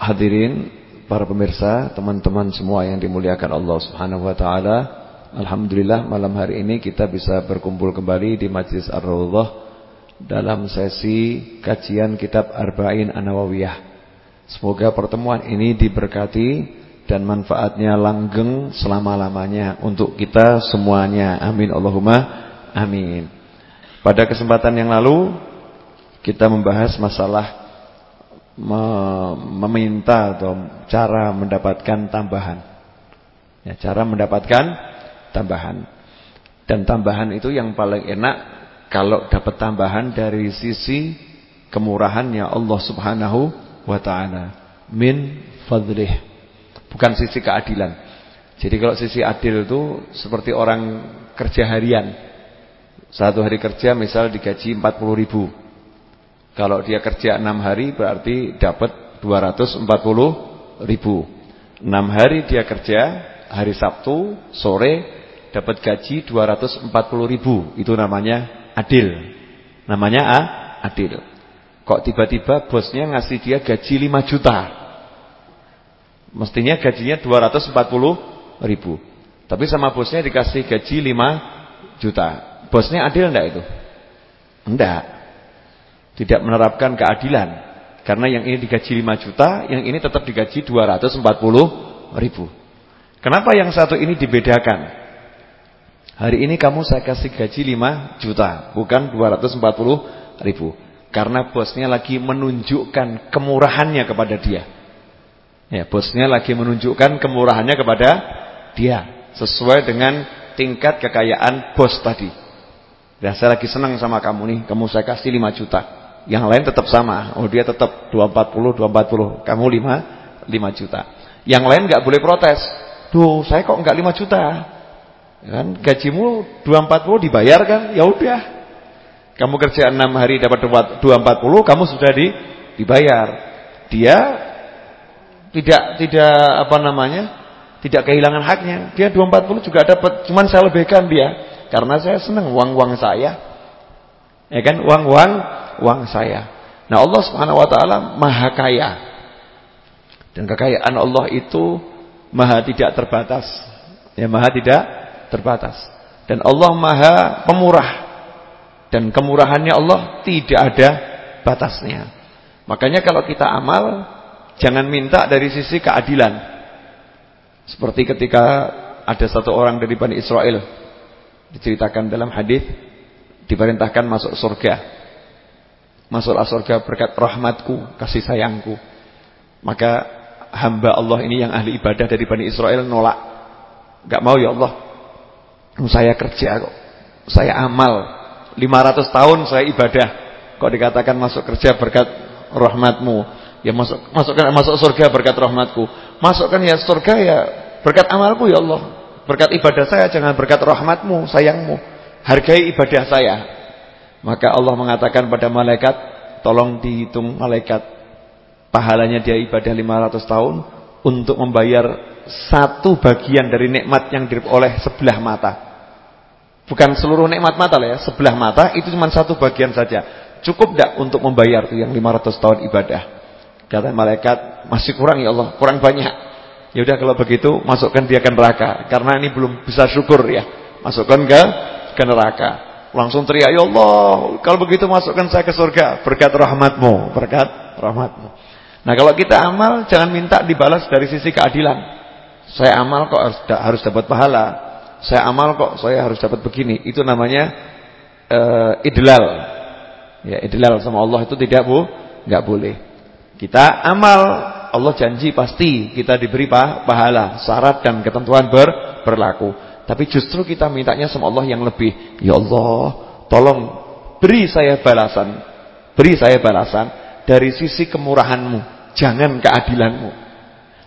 hadirin, para pemirsa, teman-teman semua yang dimuliakan Allah Subhanahu wa taala. Alhamdulillah malam hari ini kita bisa berkumpul kembali di Majlis Ar-Raudhah dalam sesi kajian kitab Arba'in An-Nawawiyah. Semoga pertemuan ini diberkati dan manfaatnya langgeng selama-lamanya untuk kita semuanya. Amin Allahumma amin. Pada kesempatan yang lalu kita membahas masalah meminta atau cara mendapatkan tambahan. Ya, cara mendapatkan tambahan. Dan tambahan itu yang paling enak kalau dapat tambahan dari sisi kemurahannya Allah Subhanahu wa taala. Min fadlih bukan sisi keadilan. Jadi kalau sisi adil itu seperti orang kerja harian. Satu hari kerja misal digaji 40 ribu. Kalau dia kerja 6 hari berarti dapat 240 ribu. 6 hari dia kerja, hari Sabtu, sore dapat gaji 240 ribu. Itu namanya adil. Namanya ah, adil. Kok tiba-tiba bosnya ngasih dia gaji 5 juta. Mestinya gajinya 240 ribu. Tapi sama bosnya dikasih gaji 5 juta. Bosnya adil enggak itu? Enggak. Tidak menerapkan keadilan. Karena yang ini digaji 5 juta, yang ini tetap digaji 240 ribu. Kenapa yang satu ini dibedakan? Hari ini kamu saya kasih gaji 5 juta, bukan 240 ribu. Karena bosnya lagi menunjukkan kemurahannya kepada dia. Ya, bosnya lagi menunjukkan kemurahannya kepada dia sesuai dengan tingkat kekayaan bos tadi. Ya, saya lagi senang sama kamu nih, kamu saya kasih 5 juta. Yang lain tetap sama. Oh, dia tetap 240, 240. Kamu 5 5 juta. Yang lain nggak boleh protes. Duh, saya kok nggak 5 juta? Kan gajimu 240 dibayar kan? Ya udah. Kamu kerja 6 hari dapat 240, kamu sudah di dibayar. Dia tidak tidak apa namanya? Tidak kehilangan haknya. Dia 240 juga dapat, cuman saya lebihkan dia karena saya senang uang-uang saya. Ya kan? Uang-uang uang saya. Nah, Allah Subhanahu wa taala Maha Kaya. Dan kekayaan Allah itu maha tidak terbatas. Ya, maha tidak terbatas. Dan Allah Maha Pemurah. Dan kemurahannya Allah tidak ada batasnya. Makanya kalau kita amal Jangan minta dari sisi keadilan. Seperti ketika ada satu orang dari Bani Israel diceritakan dalam hadis diperintahkan masuk surga. Masuklah surga berkat rahmatku, kasih sayangku. Maka hamba Allah ini yang ahli ibadah dari Bani Israel nolak. Gak mau ya Allah. Saya kerja kok. Saya amal. 500 tahun saya ibadah. Kok dikatakan masuk kerja berkat rahmatmu. Ya masuk masukkan masuk surga berkat rahmatku. Masukkan ya surga ya berkat amalku ya Allah. Berkat ibadah saya jangan berkat rahmatmu, sayangmu. Hargai ibadah saya. Maka Allah mengatakan pada malaikat, tolong dihitung malaikat pahalanya dia ibadah 500 tahun untuk membayar satu bagian dari nikmat yang oleh sebelah mata. Bukan seluruh nikmat mata lah ya, sebelah mata itu cuma satu bagian saja. Cukup tidak untuk membayar tuh yang 500 tahun ibadah? Kata malaikat, masih kurang ya Allah, kurang banyak. Ya udah kalau begitu masukkan dia ke neraka karena ini belum bisa syukur ya. Masukkan ke ke neraka. Langsung teriak, "Ya Allah, kalau begitu masukkan saya ke surga berkat rahmatmu, berkat rahmatmu." Nah, kalau kita amal jangan minta dibalas dari sisi keadilan. Saya amal kok harus harus dapat pahala. Saya amal kok saya harus dapat begini. Itu namanya uh, idlal. Ya, idlal sama Allah itu tidak bu, enggak boleh. Kita amal, Allah janji pasti kita diberi pahala, syarat dan ketentuan ber, berlaku. Tapi justru kita mintanya sama Allah yang lebih. Ya Allah, tolong beri saya balasan. Beri saya balasan dari sisi kemurahanmu, jangan keadilanmu.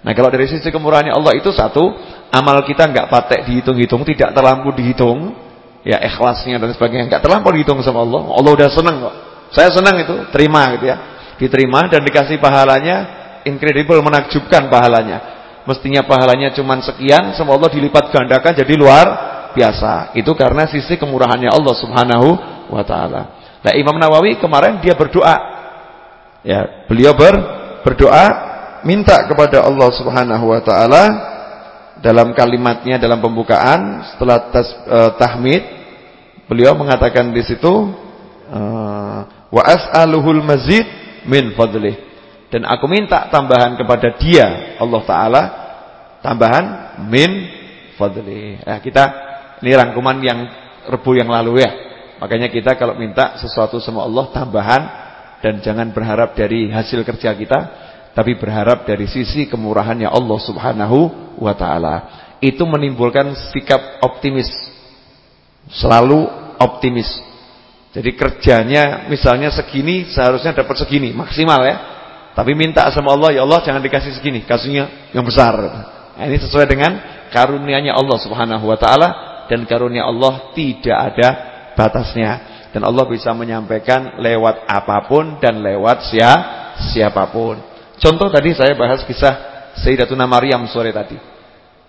Nah kalau dari sisi kemurahannya Allah itu satu, amal kita nggak patek dihitung-hitung, tidak terlampau dihitung, ya ikhlasnya dan sebagainya nggak terlampau dihitung sama Allah. Allah udah senang kok. Saya senang itu, terima gitu ya diterima dan dikasih pahalanya incredible menakjubkan pahalanya mestinya pahalanya cuma sekian semua Allah dilipat gandakan jadi luar biasa. Itu karena sisi kemurahannya Allah subhanahu wa ta'ala. Nah Imam Nawawi kemarin dia berdoa. Ya beliau ber, berdoa minta kepada Allah Subhanahu wa taala dalam kalimatnya dalam pembukaan setelah tas, uh, tahmid beliau mengatakan di situ uh, wa as'aluhul mazid min fadlih dan aku minta tambahan kepada dia Allah taala tambahan min fadlih. Nah, kita ini rangkuman yang rebu yang lalu ya. Makanya kita kalau minta sesuatu sama Allah tambahan dan jangan berharap dari hasil kerja kita, tapi berharap dari sisi kemurahannya Allah Subhanahu wa taala. Itu menimbulkan sikap optimis. Selalu optimis. Jadi kerjanya misalnya segini seharusnya dapat segini, maksimal ya. Tapi minta sama Allah, ya Allah jangan dikasih segini, kasihnya yang besar. Nah, ini sesuai dengan karunia-Nya Allah Subhanahu wa taala dan karunia Allah tidak ada batasnya dan Allah bisa menyampaikan lewat apa pun dan lewat sia siapa pun. Contoh tadi saya bahas kisah Sayyidatuna Maryam sore tadi.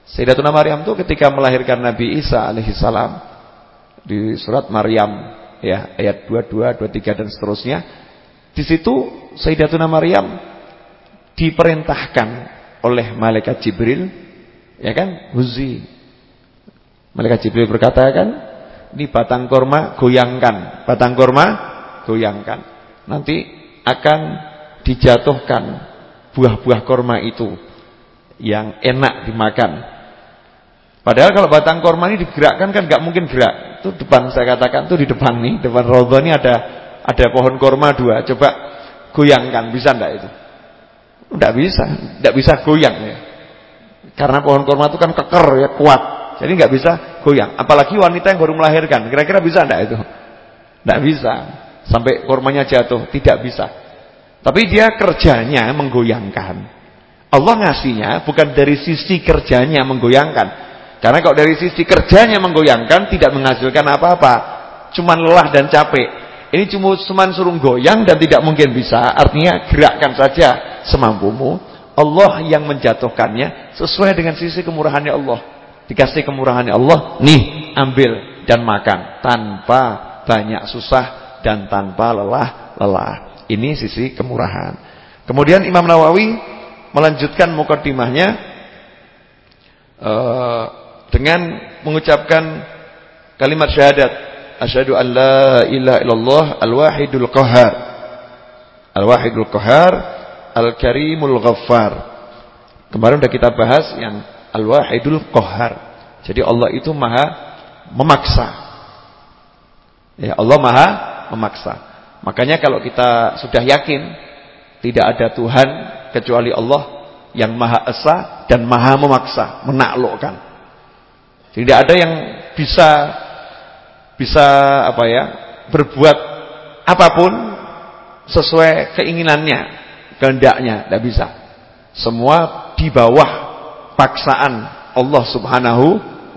Sayyidatuna Maryam itu ketika melahirkan Nabi Isa alaihissalam di surat Maryam ya ayat 22, 23 dan seterusnya. Di situ Sayyidatuna Maryam diperintahkan oleh malaikat Jibril ya kan huzi malaikat Jibril berkata kan ini batang korma goyangkan, batang korma goyangkan. Nanti akan dijatuhkan buah-buah korma itu yang enak dimakan. Padahal kalau batang korma ini digerakkan kan nggak mungkin gerak. Itu depan saya katakan tuh di depan nih, depan rodo ini ada ada pohon korma dua. Coba goyangkan, bisa enggak itu? Enggak bisa, enggak bisa goyang ya. Karena pohon korma itu kan keker ya, kuat. Jadi nggak bisa goyang. Apalagi wanita yang baru melahirkan. Kira-kira bisa enggak itu? Enggak bisa. Sampai kormanya jatuh, tidak bisa. Tapi dia kerjanya menggoyangkan. Allah ngasihnya bukan dari sisi kerjanya menggoyangkan. Karena kalau dari sisi kerjanya menggoyangkan tidak menghasilkan apa-apa. Cuman lelah dan capek. Ini cuma cuma suruh goyang dan tidak mungkin bisa. Artinya gerakkan saja semampumu. Allah yang menjatuhkannya sesuai dengan sisi kemurahannya Allah. Dikasih kemurahan Allah, nih ambil dan makan tanpa banyak susah dan tanpa lelah-lelah. Ini sisi kemurahan. Kemudian Imam Nawawi melanjutkan mukadimahnya uh, dengan mengucapkan kalimat syahadat asyhadu an la ilaha illallah al-wahidul qahhar al-wahidul qahhar al-karimul ghaffar kemarin sudah kita bahas yang Al-Wahidul Qahar. Jadi Allah itu maha memaksa. Ya, Allah maha memaksa. Makanya kalau kita sudah yakin tidak ada Tuhan kecuali Allah yang maha esa dan maha memaksa, menaklukkan. Tidak ada yang bisa bisa apa ya, berbuat apa pun sesuai keinginannya, kehendaknya, tidak bisa. Semua di bawah paksaan Allah Subhanahu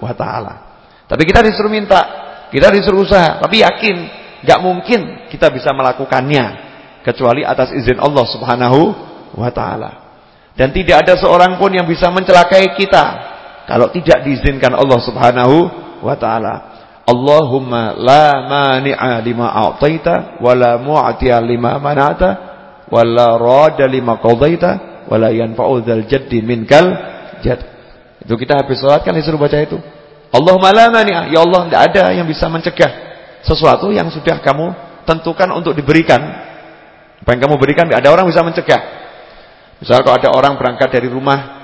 wa taala. Tapi kita disuruh minta, kita disuruh usaha, tapi yakin nggak mungkin kita bisa melakukannya kecuali atas izin Allah Subhanahu wa taala. Dan tidak ada seorang pun yang bisa mencelakai kita kalau tidak diizinkan Allah Subhanahu wa taala. Allahumma la mani'a lima a'taita wa la mu'tiya lima mana'ta wa la rada lima qadaita wa la yanfa'u dzal jaddi minkal jad. Itu kita habis sholat kan disuruh baca itu. Allahumma la mani'ah. Ya Allah, tidak ada yang bisa mencegah sesuatu yang sudah kamu tentukan untuk diberikan. Apa yang kamu berikan tidak ada orang bisa mencegah. Misal kalau ada orang berangkat dari rumah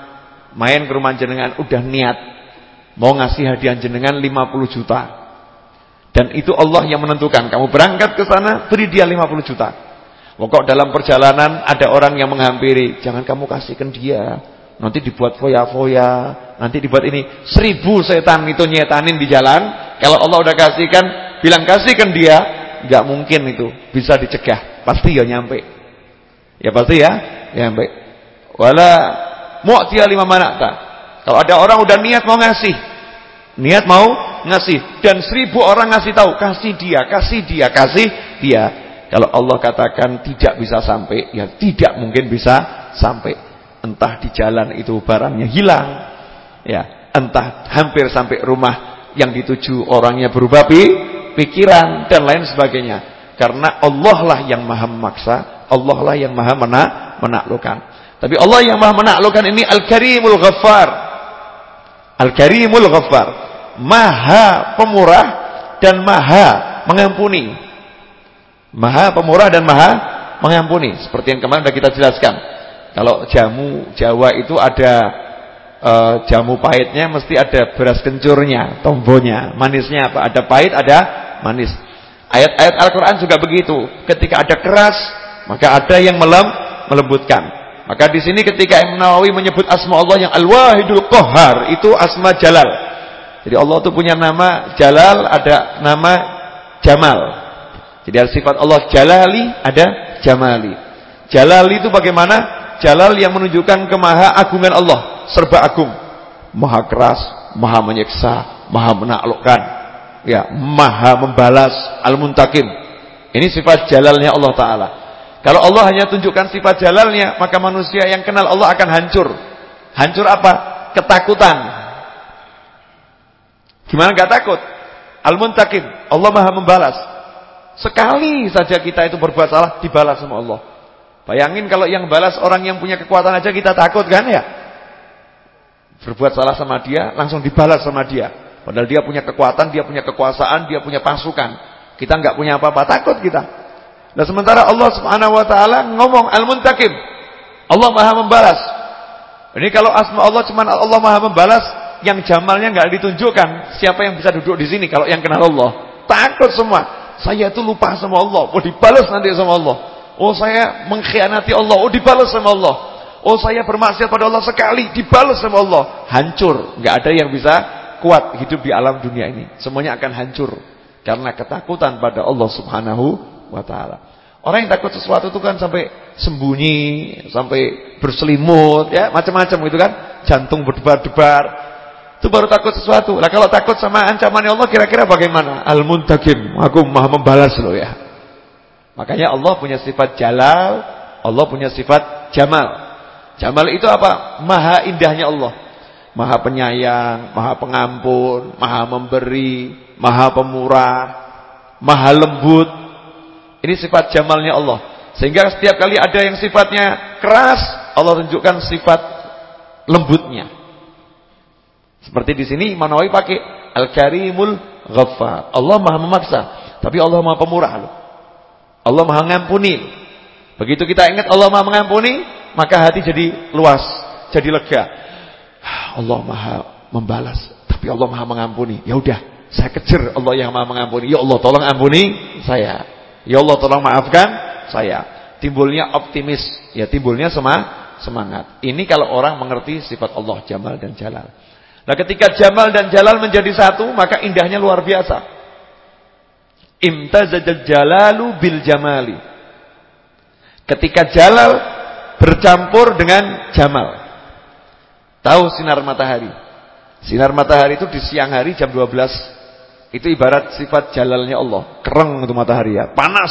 main ke rumah jenengan udah niat mau ngasih hadiah jenengan 50 juta. Dan itu Allah yang menentukan. Kamu berangkat ke sana, beri dia 50 juta. Pokok dalam perjalanan ada orang yang menghampiri, jangan kamu kasihkan dia nanti dibuat foya-foya, nanti dibuat ini. Seribu setan itu nyetanin di jalan. Kalau Allah udah kasihkan, bilang kasihkan dia, nggak mungkin itu bisa dicegah. Pasti ya nyampe. Ya pasti ya, nyampe. Wala mu'tiya lima manata. Kalau ada orang udah niat mau ngasih, niat mau ngasih dan seribu orang ngasih tahu, kasih dia, kasih dia, kasih dia. Kalau Allah katakan tidak bisa sampai, ya tidak mungkin bisa sampai. Entah di jalan itu barangnya hilang. Ya, entah hampir sampai rumah yang dituju orangnya berubah pikiran dan lain sebagainya. Karena Allah lah yang maha memaksa, Allah lah yang maha menak menaklukkan. Tapi Allah yang Maha menaklukkan ini Al-Karimul Ghaffar. Al-Karimul Ghaffar. Maha pemurah dan maha mengampuni. Maha pemurah dan maha mengampuni. Seperti yang kemarin sudah kita jelaskan. Kalau jamu Jawa itu ada uh, jamu pahitnya mesti ada beras kencurnya, tombonya. Manisnya apa? Ada pahit, ada manis. Ayat-ayat Al-Quran juga begitu. Ketika ada keras, maka ada yang melem, melembutkan. Maka di sini ketika Imam Nawawi menyebut asma Allah yang Al-Wahidul Qahar, itu asma Jalal. Jadi Allah itu punya nama Jalal, ada nama Jamal. Jadi ada sifat Allah Jalali, ada Jamali. Jalali itu bagaimana? Jalal yang menunjukkan kemaha agungan Allah, serba agung. Maha keras, maha menyiksa, maha menaklukkan. Ya, maha membalas, al-muntakim. Ini sifat jalalnya Allah Ta'ala. Kalau Allah hanya tunjukkan sifat jalalnya, maka manusia yang kenal Allah akan hancur. Hancur apa? Ketakutan. Gimana gak takut? Al-Muntakim, Allah Maha membalas. Sekali saja kita itu berbuat salah, dibalas sama Allah. Bayangin kalau yang balas orang yang punya kekuatan aja kita takut kan ya? Berbuat salah sama dia, langsung dibalas sama dia. Padahal dia punya kekuatan, dia punya kekuasaan, dia punya pasukan. Kita nggak punya apa-apa, takut kita. Nah sementara Allah Subhanahu wa taala ngomong Al-Muntakim. Allah Maha membalas. Ini kalau asma Allah cuma Allah Maha membalas, yang jamalnya nggak ditunjukkan. Siapa yang bisa duduk di sini kalau yang kenal Allah? Takut semua. Saya itu lupa sama Allah. Oh dibalas nanti sama Allah. Oh saya mengkhianati Allah. Oh dibalas sama Allah. Oh saya bermaksiat pada Allah sekali. Dibalas sama Allah. Hancur. nggak ada yang bisa kuat hidup di alam dunia ini. Semuanya akan hancur. Karena ketakutan pada Allah subhanahu wa taala. Orang yang takut sesuatu itu kan sampai sembunyi, sampai berselimut ya, macam-macam gitu kan. Jantung berdebar-debar. Itu baru takut sesuatu. Lah kalau takut sama ancaman Allah kira-kira bagaimana? Al-Muntakim, aku Maha membalas loh ya. Makanya Allah punya sifat Jalal, Allah punya sifat Jamal. Jamal itu apa? Maha indahnya Allah. Maha penyayang, maha pengampun, maha memberi, maha pemurah, maha lembut, ini sifat jamalnya Allah. Sehingga setiap kali ada yang sifatnya keras, Allah tunjukkan sifat lembutnya. Seperti di sini Imam Nawawi pakai Al-Karimul Ghaffar. Allah Maha memaksa, tapi Allah Maha pemurah. Allah Maha mengampuni. Begitu kita ingat Allah Maha mengampuni, maka hati jadi luas, jadi lega. Allah Maha membalas, tapi Allah Maha mengampuni. Ya udah, saya kejar Allah yang Maha mengampuni. Ya Allah, tolong ampuni saya. Ya Allah tolong maafkan saya. Timbulnya optimis, ya timbulnya semangat. Ini kalau orang mengerti sifat Allah Jamal dan Jalal. Nah ketika Jamal dan Jalal menjadi satu, maka indahnya luar biasa. Imtazajal Jalalu bil Jamali. Ketika Jalal bercampur dengan Jamal. Tahu sinar matahari? Sinar matahari itu di siang hari jam 12 itu ibarat sifat jalalnya Allah. Kereng itu matahari ya. Panas.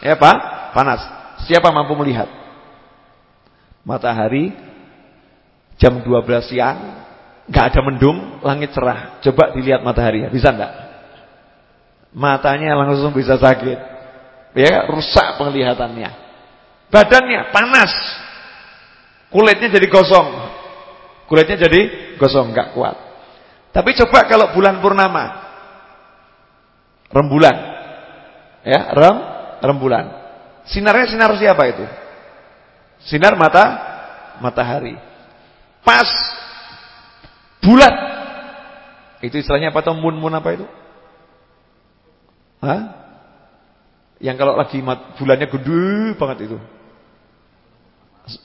Ya Pak? Panas. Siapa mampu melihat? Matahari jam 12 siang. Gak ada mendung. Langit cerah. Coba dilihat matahari ya. Bisa enggak? Matanya langsung bisa sakit. Ya rusak penglihatannya. Badannya panas. Kulitnya jadi gosong. Kulitnya jadi gosong. Gak kuat. Tapi coba kalau bulan purnama rembulan. Ya, rem rembulan. Sinarnya sinar siapa itu? Sinar mata matahari. Pas bulat. Itu istilahnya apa tuh mun-mun apa itu? Hah? Yang kalau lagi bulannya gede banget itu.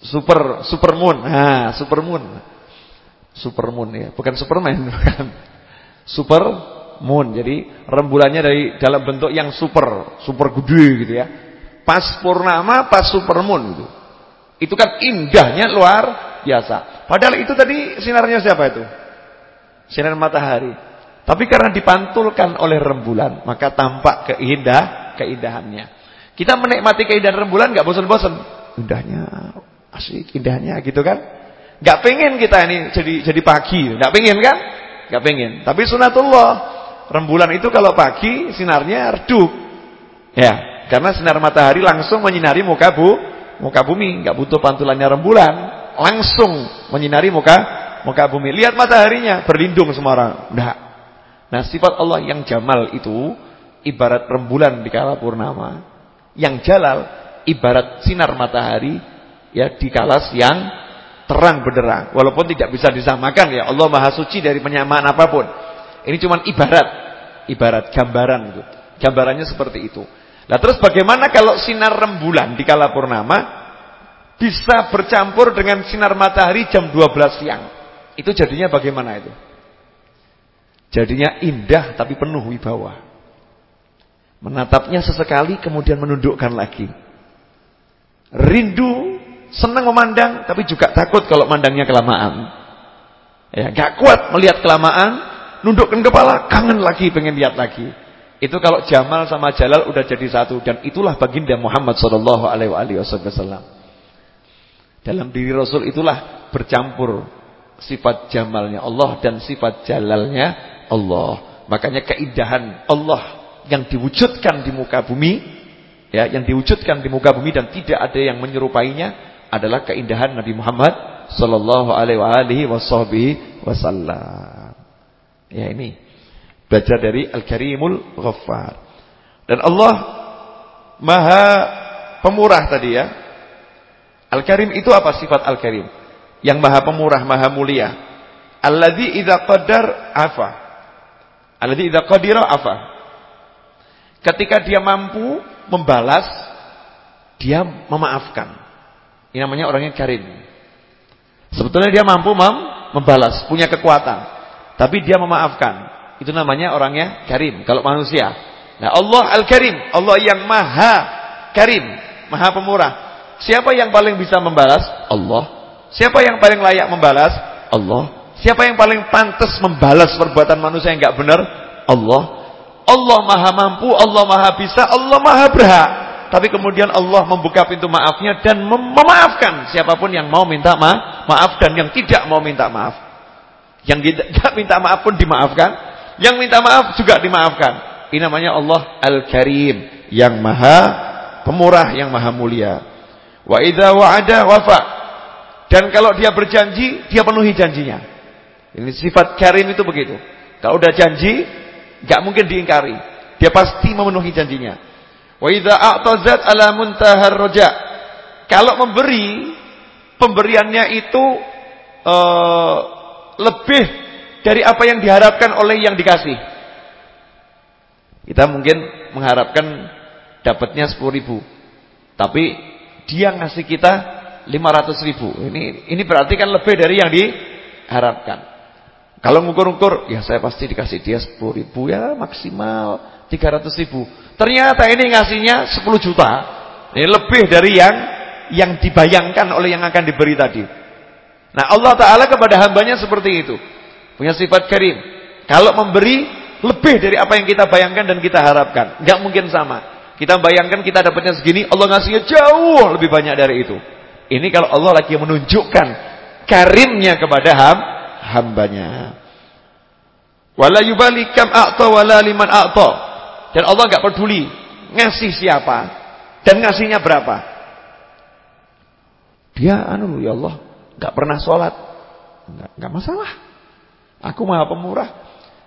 Super super moon. Nah, super moon. Super moon ya, bukan Superman bukan. Super moon. Jadi rembulannya dari dalam bentuk yang super, super gede gitu ya. Pas purnama, pas super moon gitu. Itu kan indahnya luar biasa. Padahal itu tadi sinarnya siapa itu? Sinar matahari. Tapi karena dipantulkan oleh rembulan, maka tampak keindah keindahannya. Kita menikmati keindahan rembulan nggak bosan-bosan. Indahnya, asik, indahnya gitu kan? Nggak pengen kita ini jadi jadi pagi, nggak pengen kan? Nggak pengen. Tapi sunatullah Rembulan itu kalau pagi sinarnya redup. Ya, karena sinar matahari langsung menyinari muka bu, muka bumi, nggak butuh pantulannya rembulan. langsung menyinari muka muka bumi. Lihat mataharinya berlindung semua orang. Nah, sifat Allah yang jamal itu ibarat rembulan di kala purnama. Yang jalal ibarat sinar matahari ya di kala siang terang benderang. Walaupun tidak bisa disamakan ya. Allah Maha suci dari penyamaan apa pun. Ini cuma ibarat, ibarat gambaran itu. Gambarannya seperti itu. Nah, terus bagaimana kalau sinar rembulan di kala purnama bisa bercampur dengan sinar matahari jam 12 siang. Itu jadinya bagaimana itu? Jadinya indah tapi penuh wibawa. Menatapnya sesekali kemudian menundukkan lagi. Rindu, senang memandang tapi juga takut kalau mandangnya kelamaan. Ya, gak kuat melihat kelamaan, nundukkan kepala, kangen lagi pengen lihat lagi. Itu kalau Jamal sama Jalal udah jadi satu dan itulah baginda Muhammad sallallahu alaihi wasallam. Dalam diri Rasul itulah bercampur sifat jamalnya Allah dan sifat jalalnya Allah. Makanya keindahan Allah yang diwujudkan di muka bumi, ya, yang diwujudkan di muka bumi dan tidak ada yang menyerupainya adalah keindahan Nabi Muhammad sallallahu alaihi wasallam. Ya ini belajar dari Al-Karimul Ghaffar. Dan Allah Maha Pemurah tadi ya. Al-Karim itu apa sifat Al-Karim? Yang maha pemurah, maha mulia. Alladzi idza qadar afa. Alladzi idza qadira afa. Ketika dia mampu membalas, dia memaafkan. Ini namanya orangnya karim. Sebetulnya dia mampu mem membalas, punya kekuatan. Tapi dia memaafkan. Itu namanya orangnya karim. Kalau manusia. Nah Allah Al-Karim. Allah yang maha karim. Maha pemurah. Siapa yang paling bisa membalas? Allah. Siapa yang paling layak membalas? Allah. Siapa yang paling pantas membalas perbuatan manusia yang enggak benar? Allah. Allah Maha mampu, Allah Maha bisa, Allah Maha berhak. Tapi kemudian Allah membuka pintu maafnya dan mem memaafkan siapa pun yang mau minta ma maaf dan yang tidak mau minta maaf. Yang tidak minta maaf pun dimaafkan, yang minta maaf juga dimaafkan. Ini namanya Allah Al-Karim, yang Maha Pemurah, yang Maha Mulia. Wa idza wa'ada wafa. Dan kalau dia berjanji, dia penuhi janjinya. Ini sifat karim itu begitu. Kalau udah janji, enggak mungkin diingkari. Dia pasti memenuhi janjinya. Wa idza a'tazat ala muntahar roja. Kalau memberi, pemberiannya itu uh, lebih dari apa yang diharapkan oleh yang dikasih. Kita mungkin mengharapkan dapatnya 10 ribu. Tapi dia ngasih kita 500 ribu. Ini ini berarti kan lebih dari yang diharapkan. Kalau ngukur-ngukur, ya saya pasti dikasih dia 10 ribu ya maksimal 300 ribu. Ternyata ini ngasihnya 10 juta. Ini lebih dari yang yang dibayangkan oleh yang akan diberi tadi. Nah Allah Ta'ala kepada hambanya seperti itu. Punya sifat karim. Kalau memberi lebih dari apa yang kita bayangkan dan kita harapkan. Nggak mungkin sama. Kita bayangkan kita dapatnya segini, Allah ngasihnya jauh lebih banyak dari itu. Ini kalau Allah lagi menunjukkan karimnya kepada ham, hambanya. Wala yubali kam a'ta wala. Dan Allah enggak peduli ngasih siapa dan ngasihnya berapa. Dia anu ya Allah, enggak pernah sholat. Enggak, enggak masalah. Aku Maha Pemurah.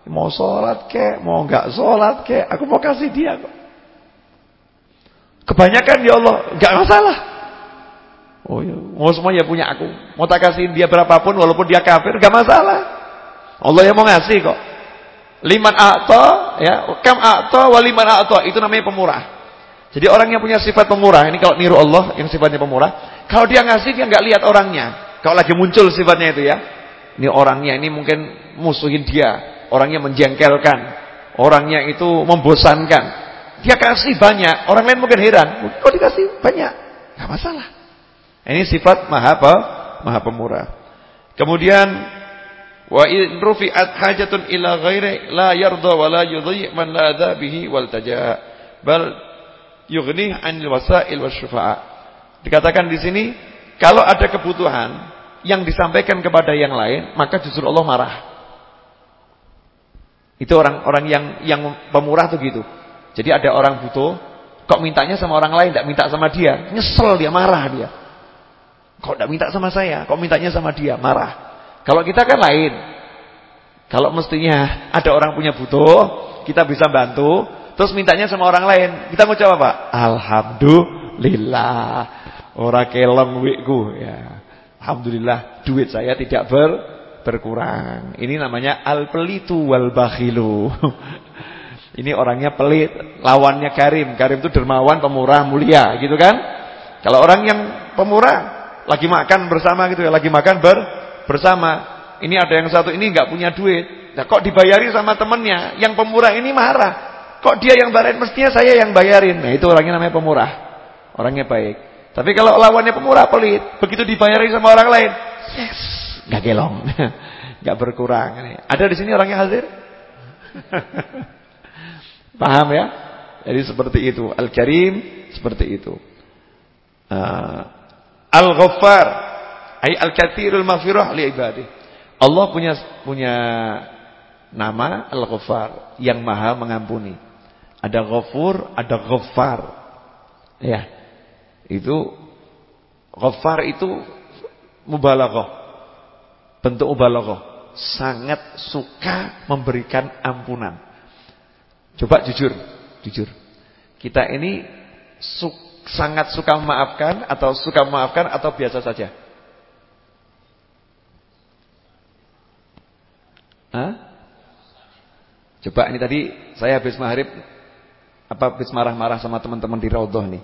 Mau sholat kek, mau enggak sholat kek, aku mau kasih dia kok. Kebanyakan ya Allah, enggak masalah. Oh ya, mau semuanya punya aku. Mau tak kasih dia berapapun walaupun dia kafir enggak masalah. Allah yang mau ngasih kok. Liman a'ta ya, kam a'ta wa liman itu namanya pemurah. Jadi orang yang punya sifat pemurah, ini kalau niru Allah yang sifatnya pemurah, kalau dia ngasih dia enggak lihat orangnya. Kalau lagi muncul sifatnya itu ya. Ini orangnya ini mungkin musuhin dia, orangnya menjengkelkan, orangnya itu membosankan. Dia kasih banyak. Orang lain mungkin heran. Kok dikasih banyak? Gak masalah. Ini sifat maha apa? Maha pemurah. Kemudian wa in rufi'at hajatun ila ghairi la yarda wa la yudhi' man la bihi wal taja. Bal yughni 'anil wasail wasyufa'a. Dikatakan di sini kalau ada kebutuhan yang disampaikan kepada yang lain, maka justru Allah marah. Itu orang-orang yang yang pemurah tuh gitu. Jadi ada orang butuh, kok mintanya sama orang lain, tidak minta sama dia. Nyesel dia, marah dia. Kok tidak minta sama saya? Kok mintanya sama dia? Marah. Kalau kita kan lain. Kalau mestinya ada orang punya butuh, kita bisa bantu, terus mintanya sama orang lain. Kita mau jawab apa? Alhamdulillah. Ora kelong wikku ya. Alhamdulillah duit saya tidak ber berkurang. Ini namanya al-pelitu wal bakhilu. Ini orangnya pelit, lawannya Karim. Karim itu dermawan, pemurah, mulia, gitu kan? Kalau orang yang pemurah, lagi makan bersama gitu ya, lagi makan ber bersama. Ini ada yang satu ini nggak punya duit. Nah, kok dibayari sama temennya? Yang pemurah ini marah. Kok dia yang bayarin? Mestinya saya yang bayarin. Nah, itu orangnya namanya pemurah. Orangnya baik. Tapi kalau lawannya pemurah pelit, begitu dibayari sama orang lain, yes, nggak gelong, nggak berkurang. Ada di sini orangnya hadir? Paham ya? Jadi seperti itu. Al-Karim seperti itu. Uh, Al-Ghaffar ay al-katsirul maghfirah li ibadi. Allah punya punya nama Al-Ghaffar yang Maha mengampuni. Ada Ghafur, ada Ghaffar. Ya. Itu Ghaffar itu mubalaghah. Bentuk mubalaghah. Sangat suka memberikan ampunan. Coba jujur, jujur. Kita ini su sangat suka memaafkan atau suka memaafkan atau biasa saja? Hah? Coba ini tadi saya habis maghrib apa habis marah-marah sama teman-teman di Raudhah nih.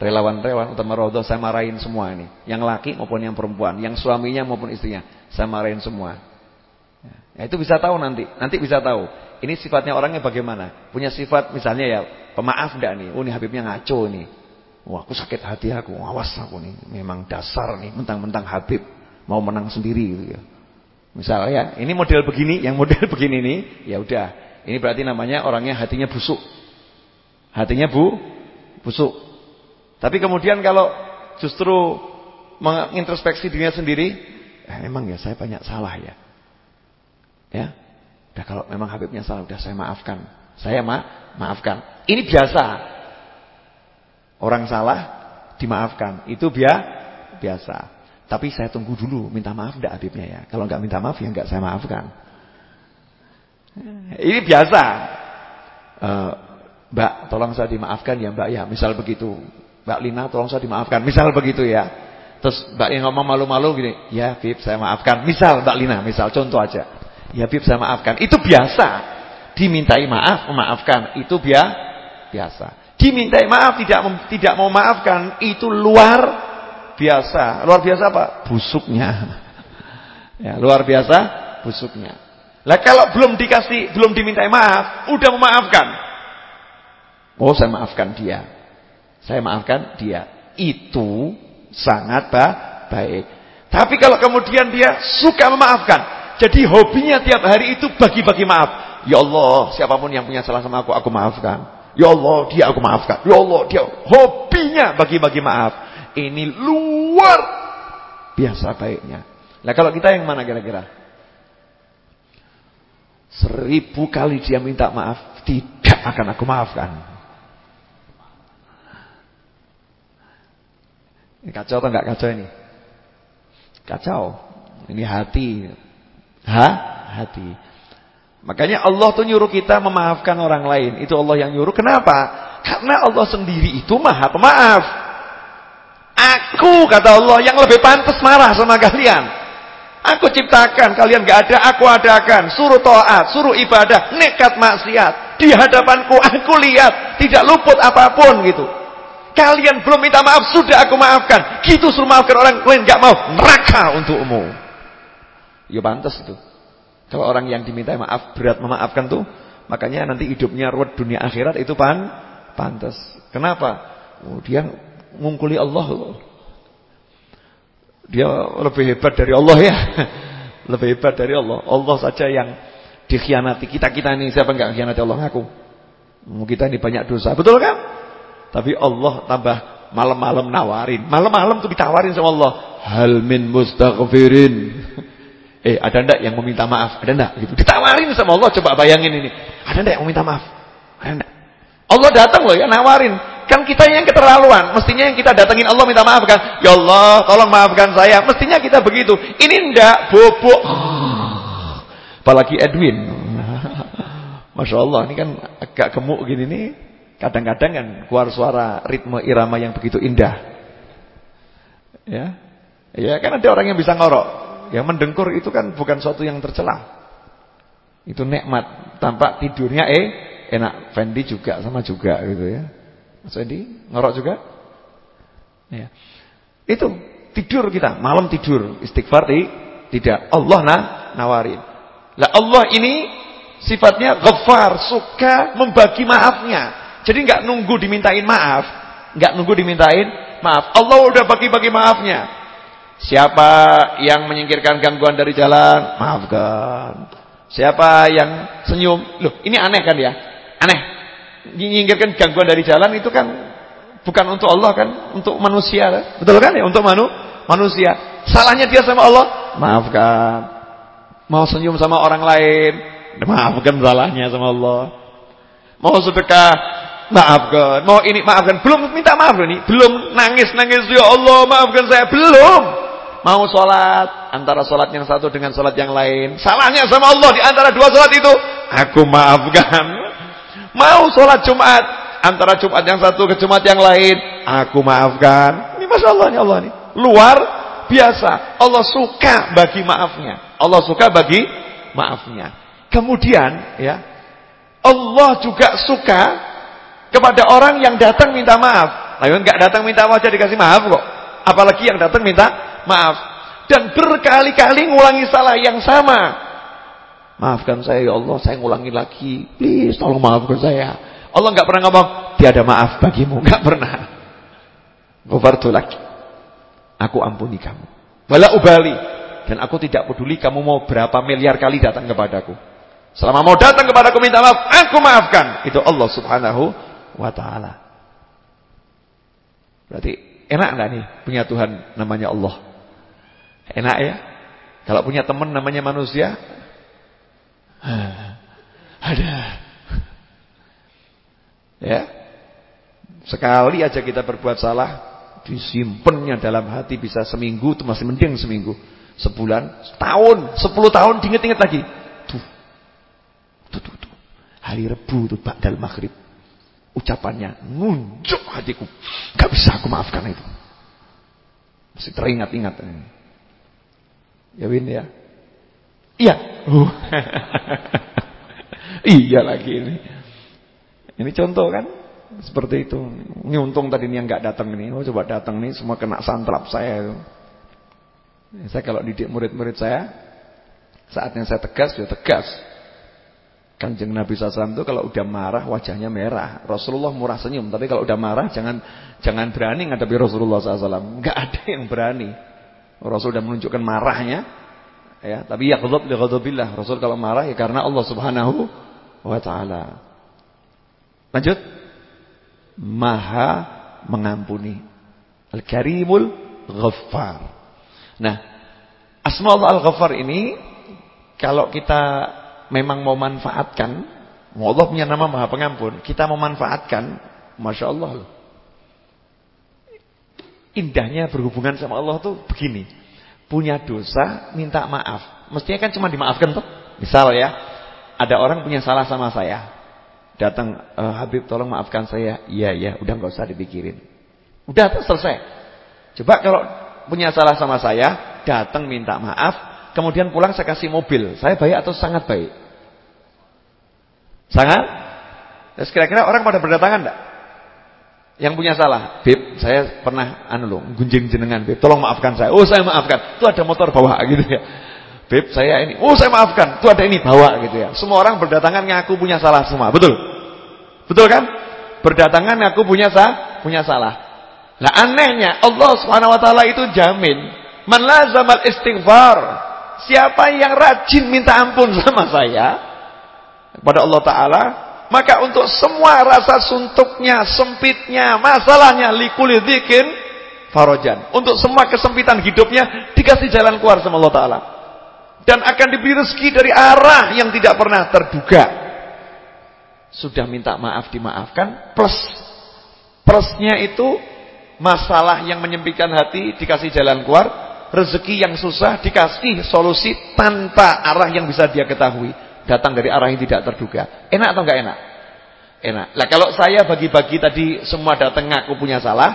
Relawan-relawan utama Raudhah saya marahin semua ini. Yang laki maupun yang perempuan, yang suaminya maupun istrinya, saya marahin semua. Ya, itu bisa tahu nanti. Nanti bisa tahu. Ini sifatnya orangnya bagaimana? Punya sifat misalnya ya pemaaf enggak nih? Oh ini Habibnya ngaco nih. Wah aku sakit hati aku. Awas aku nih. Memang dasar nih. Mentang-mentang Habib. Mau menang sendiri gitu ya. Misalnya ya. Ini model begini. Yang model begini nih. Ya udah. Ini berarti namanya orangnya hatinya busuk. Hatinya bu, busuk. Tapi kemudian kalau justru mengintrospeksi dirinya sendiri. Eh, emang ya saya banyak salah ya. Ya. Udah kalau memang Habibnya salah, udah saya maafkan. Saya ma maafkan. Ini biasa. Orang salah dimaafkan. Itu bia biasa. Tapi saya tunggu dulu minta maaf enggak Habibnya ya. Kalau enggak minta maaf ya enggak saya maafkan. Ini biasa. Uh, Mbak, tolong saya dimaafkan ya Mbak ya. Misal begitu. Mbak Lina, tolong saya dimaafkan. Misal begitu ya. Terus Mbak yang ngomong malu-malu gini, ya Habib saya maafkan. Misal Mbak Lina, misal contoh aja. Ya Bib saya maafkan. Itu biasa. Dimintai maaf, memaafkan. Itu bia biasa. Dimintai maaf, tidak tidak mau maafkan. Itu luar biasa. Luar biasa apa? Busuknya. Ya, luar biasa busuknya. Lah kalau belum dikasih, belum dimintai maaf, udah memaafkan. Oh, saya maafkan dia. Saya maafkan dia. Itu sangat baik. Tapi kalau kemudian dia suka memaafkan, jadi hobinya tiap hari itu bagi-bagi maaf. Ya Allah, siapa pun yang punya salah sama aku, aku maafkan. Ya Allah, dia aku maafkan. Ya Allah, dia hobinya bagi-bagi maaf. Ini luar biasa baiknya. Nah kalau kita yang mana kira-kira? Seribu kali dia minta maaf, tidak akan aku maafkan. Ini kacau atau enggak kacau ini? Kacau. Ini hati ha? hati. Makanya Allah tuh nyuruh kita memaafkan orang lain. Itu Allah yang nyuruh. Kenapa? Karena Allah sendiri itu maha pemaaf. Aku kata Allah yang lebih pantas marah sama kalian. Aku ciptakan, kalian gak ada, aku adakan. Suruh taat, suruh ibadah, nekat maksiat. Di hadapanku aku lihat, tidak luput apa pun gitu. Kalian belum minta maaf, sudah aku maafkan. Gitu suruh maafkan orang lain gak mau, neraka untukmu. Ya pantas itu. Kalau orang yang diminta maaf berat memaafkan tuh, makanya nanti hidupnya ruwet dunia akhirat itu pan pantas. Kenapa? Oh, dia ngungkuli Allah loh. Dia lebih hebat dari Allah ya. lebih hebat dari Allah. Allah saja yang dikhianati. Kita-kita ini siapa enggak khianati Allah ngaku. Kita ini banyak dosa. Betul kan? Tapi Allah tambah malam-malam nawarin. Malam-malam tuh ditawarin sama Allah. Hal min mustaghfirin. Eh ada ndak yang meminta maaf? Ada ndak? Gitu. Ditawarin sama Allah. Coba bayangin ini. Ada ndak yang meminta maaf? Ada ndak? Allah datang loh ya nawarin. Kan kita yang keterlaluan. Mestinya yang kita datengin Allah minta maaf kan. Ya Allah, tolong maafkan saya. Mestinya kita begitu. Ini ndak bobok. Apalagi Edwin. Masya Allah, ini kan agak gemuk gini nih. Kadang-kadang kan keluar suara ritme irama yang begitu indah. Ya. Ya kan ada orang yang bisa ngorok. Yang mendengkur itu kan bukan suatu yang tercela. Itu nikmat. Tampak tidurnya eh enak. Fendi juga sama juga gitu ya. Mas Fendi ngorok juga? Ya. Itu tidur kita, malam tidur, istighfar tidak. Allah nah nawarin. Lah Allah ini sifatnya ghafar, suka membagi maafnya. Jadi nggak nunggu dimintain maaf, nggak nunggu dimintain maaf. Allah udah bagi-bagi maafnya. Siapa yang menyingkirkan gangguan dari jalan, maafkan. Siapa yang senyum? Loh, ini aneh kan ya? Aneh. Menyingkirkan gangguan dari jalan itu kan bukan untuk Allah kan, untuk manusia kan? Betul kan ya? Untuk manu manusia. Salahnya dia sama Allah, maafkan. Mau senyum sama orang lain, maafkan salahnya sama Allah. Mau sedekah, maafkan. Mau ini maafkan. Belum minta maaf loh ini. Belum nangis-nangis ya Allah, maafkan saya. Belum. Mau sholat antara sholat yang satu dengan sholat yang lain. Salahnya sama Allah di antara dua sholat itu. Aku maafkan. Mau sholat Jumat antara Jumat yang satu ke Jumat yang lain. Aku maafkan. Ini masya Allah, ini Allah ini. Luar biasa. Allah suka bagi maafnya. Allah suka bagi maafnya. Kemudian ya Allah juga suka kepada orang yang datang minta maaf. Lalu nggak datang minta maaf aja dikasih maaf kok. Apalagi yang datang minta maaf dan berkali-kali ngulangi salah yang sama. Maafkan saya ya Allah, saya ngulangi lagi. Please tolong maafkan saya. Allah nggak pernah ngomong tiada maaf bagimu, nggak pernah. Ghafartu lagi. Aku ampuni kamu. Wala ubali dan aku tidak peduli kamu mau berapa miliar kali datang kepadaku. Selama mau datang kepadaku minta maaf, aku maafkan. Itu Allah Subhanahu wa taala. Berarti enak enggak nih punya Tuhan namanya Allah? Enak ya? Kalau punya teman namanya manusia, ada. Ya. Sekali aja kita berbuat salah, disimpannya dalam hati bisa seminggu itu masih mending seminggu. Sebulan, setahun, sepuluh tahun diinget-inget lagi. Tuh. Tuh, tuh, tuh. Hari Rebu tuh dalam maghrib. Ucapannya ngunjuk hatiku. Gak bisa aku maafkan itu. Masih teringat-ingat. Ya Win ya. Iya. Uh. iya lagi ini. Ini contoh kan seperti itu. Ini untung tadi ini yang nggak datang ini. Oh coba datang nih semua kena santrap saya itu. Saya kalau didik murid-murid saya, saatnya saya tegas, ya tegas. Kanjeng Nabi SAW itu kalau udah marah wajahnya merah. Rasulullah murah senyum, tapi kalau udah marah jangan jangan berani ngadepi Rasulullah SAW. Enggak ada yang berani. Rasul sudah menunjukkan marahnya ya, tapi yaghdab li ghadabillah. Rasul kalau marah ya karena Allah Subhanahu wa taala. Lanjut. Maha mengampuni. Al-Karimul Ghaffar. Nah, Asma Allah Al-Ghaffar ini kalau kita memang mau manfaatkan, Allah punya nama Maha Pengampun, kita memanfaatkan, Masya Allah loh. Indahnya berhubungan sama Allah tuh begini. Punya dosa, minta maaf. Mestinya kan cuma dimaafkan tuh. Misal ya, ada orang punya salah sama saya. Datang, e, Habib tolong maafkan saya. Iya, iya, udah nggak usah dipikirin. Udah tuh selesai. Coba kalau punya salah sama saya, datang minta maaf, kemudian pulang saya kasih mobil. Saya baik atau sangat baik? Sangat? Terus kira-kira orang pada berdatangan enggak? Yang punya salah, Beb, saya pernah anu loh, gunjing jenengan, Beb, tolong maafkan saya. Oh, saya maafkan. Itu ada motor bawa gitu ya. Beb, saya ini. Oh, saya maafkan. Itu ada ini bawa gitu ya. Semua orang berdatangan ngaku punya salah semua. Betul? Betul kan? Berdatangan ngaku punya sah, punya salah. Lah anehnya Allah Subhanahu wa taala itu jamin man lazamal istighfar. Siapa yang rajin minta ampun sama saya kepada Allah taala, maka untuk semua rasa suntuknya, sempitnya, masalahnya likuli dzikin farojan. Untuk semua kesempitan hidupnya dikasih jalan keluar sama Allah Ta'ala. Dan akan diberi rezeki dari arah yang tidak pernah terduga. Sudah minta maaf dimaafkan plus Plusnya itu masalah yang menyempitkan hati dikasih jalan keluar, rezeki yang susah dikasih solusi tanpa arah yang bisa dia ketahui, datang dari arah yang tidak terduga. Enak atau enggak enak? Enak. Lah kalau saya bagi-bagi tadi semua datang ngaku punya salah,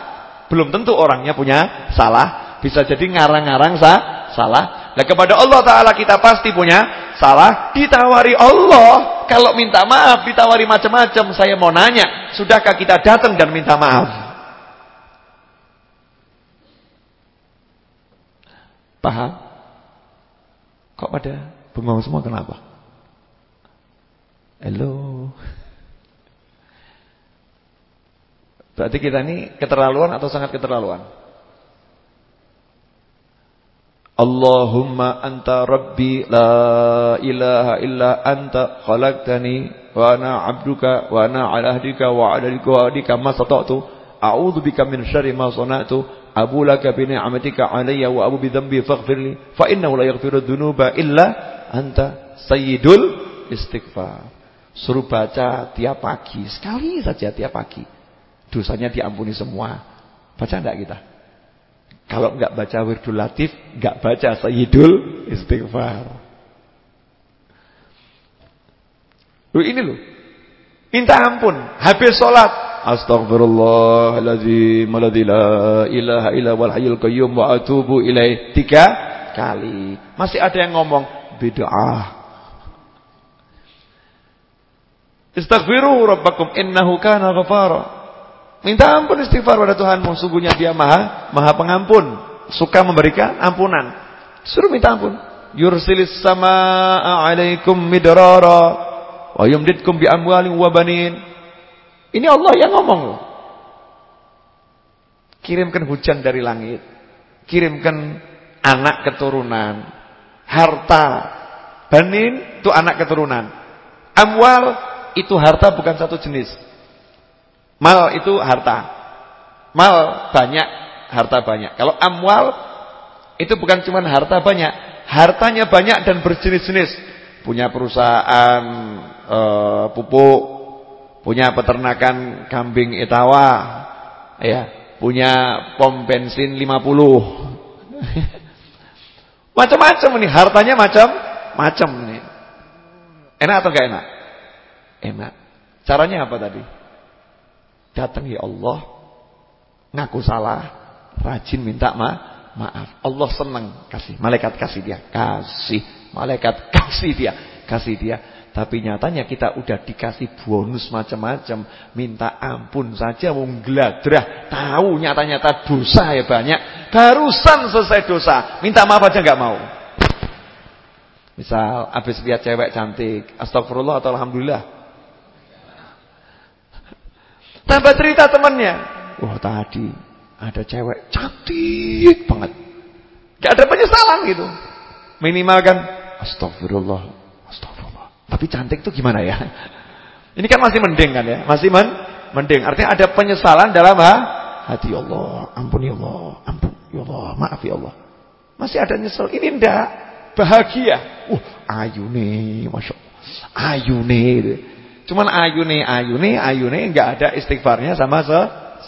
belum tentu orangnya punya salah, bisa jadi ngarang-ngarang sa salah. Nah kepada Allah Taala kita pasti punya salah. Ditawari Allah, kalau minta maaf ditawari macam-macam. Saya mau nanya, sudahkah kita datang dan minta maaf? Paham? Kok pada bengong semua kenapa? Halo. Berarti kita ini keterlaluan atau sangat keterlaluan? Allahumma anta rabbi la ilaha illa anta khalaqtani wa ana 'abduka wa ana 'ala ahdika wa 'ala liqa'ika ma sata'tu a'udzu bika min syarri ma sana'tu Abu laka bi ni'matika alayya wa abu bi dhanbi faghfirli fa innahu la yaghfiru dhunuba illa anta sayyidul istighfar. Suruh baca tiap pagi, sekali saja tiap pagi. Dosanya diampuni semua. Baca enggak kita? Kalau enggak baca wirdul latif, enggak baca sayyidul istighfar. Loh ini loh. Minta ampun, habis sholat Astaghfirullahaladzim Alladzi la ilaha illa wal hayyul qayyum Wa atubu ilaih Tiga kali Masih ada yang ngomong Bid'ah Istaghfiru rabbakum innahu kana ghafara Minta ampun istighfar pada Tuhanmu Sungguhnya dia maha Maha pengampun Suka memberikan ampunan Suruh minta ampun Yursilis sama'a alaikum midrara Wa yumdidkum bi amwalin wa banin ini Allah yang ngomong loh. Kirimkan hujan dari langit. Kirimkan anak keturunan. Harta. Banin itu anak keturunan. Amwal itu harta bukan satu jenis. Mal itu harta. Mal banyak, harta banyak. Kalau amwal itu bukan cuma harta banyak. Hartanya banyak dan berjenis-jenis. Punya perusahaan e, pupuk, punya peternakan kambing etawa, ya, punya pom bensin 50. Macam-macam ini, hartanya macam-macam nih. Enak atau enggak enak? Enak. Caranya apa tadi? Datang ya Allah, ngaku salah, rajin minta ma maaf. Allah senang kasih, malaikat kasih dia, kasih, malaikat kasih dia, kasih dia. Tapi nyatanya kita udah dikasih bonus macam-macam. Minta ampun saja wong gladrah. Tahu nyata-nyata dosa ya banyak. Barusan selesai dosa. Minta maaf aja nggak mau. Misal habis lihat cewek cantik. Astagfirullah atau Alhamdulillah. Tambah cerita temannya. Wah tadi ada cewek cantik banget. Gak ada penyesalan gitu. Minimal kan. Astagfirullah. Tapi cantik itu gimana ya? Ini kan masih mending kan ya? Masih men mending. Artinya ada penyesalan dalam ha? hati Allah. Ampun ya Allah. Ampun ya Allah. Maaf ya Allah. Masih ada nyesel. Ini ndak bahagia. Uh, ayune, Masya Allah. Ayune. Cuman ayune, ayune, ayune enggak ada istighfarnya sama se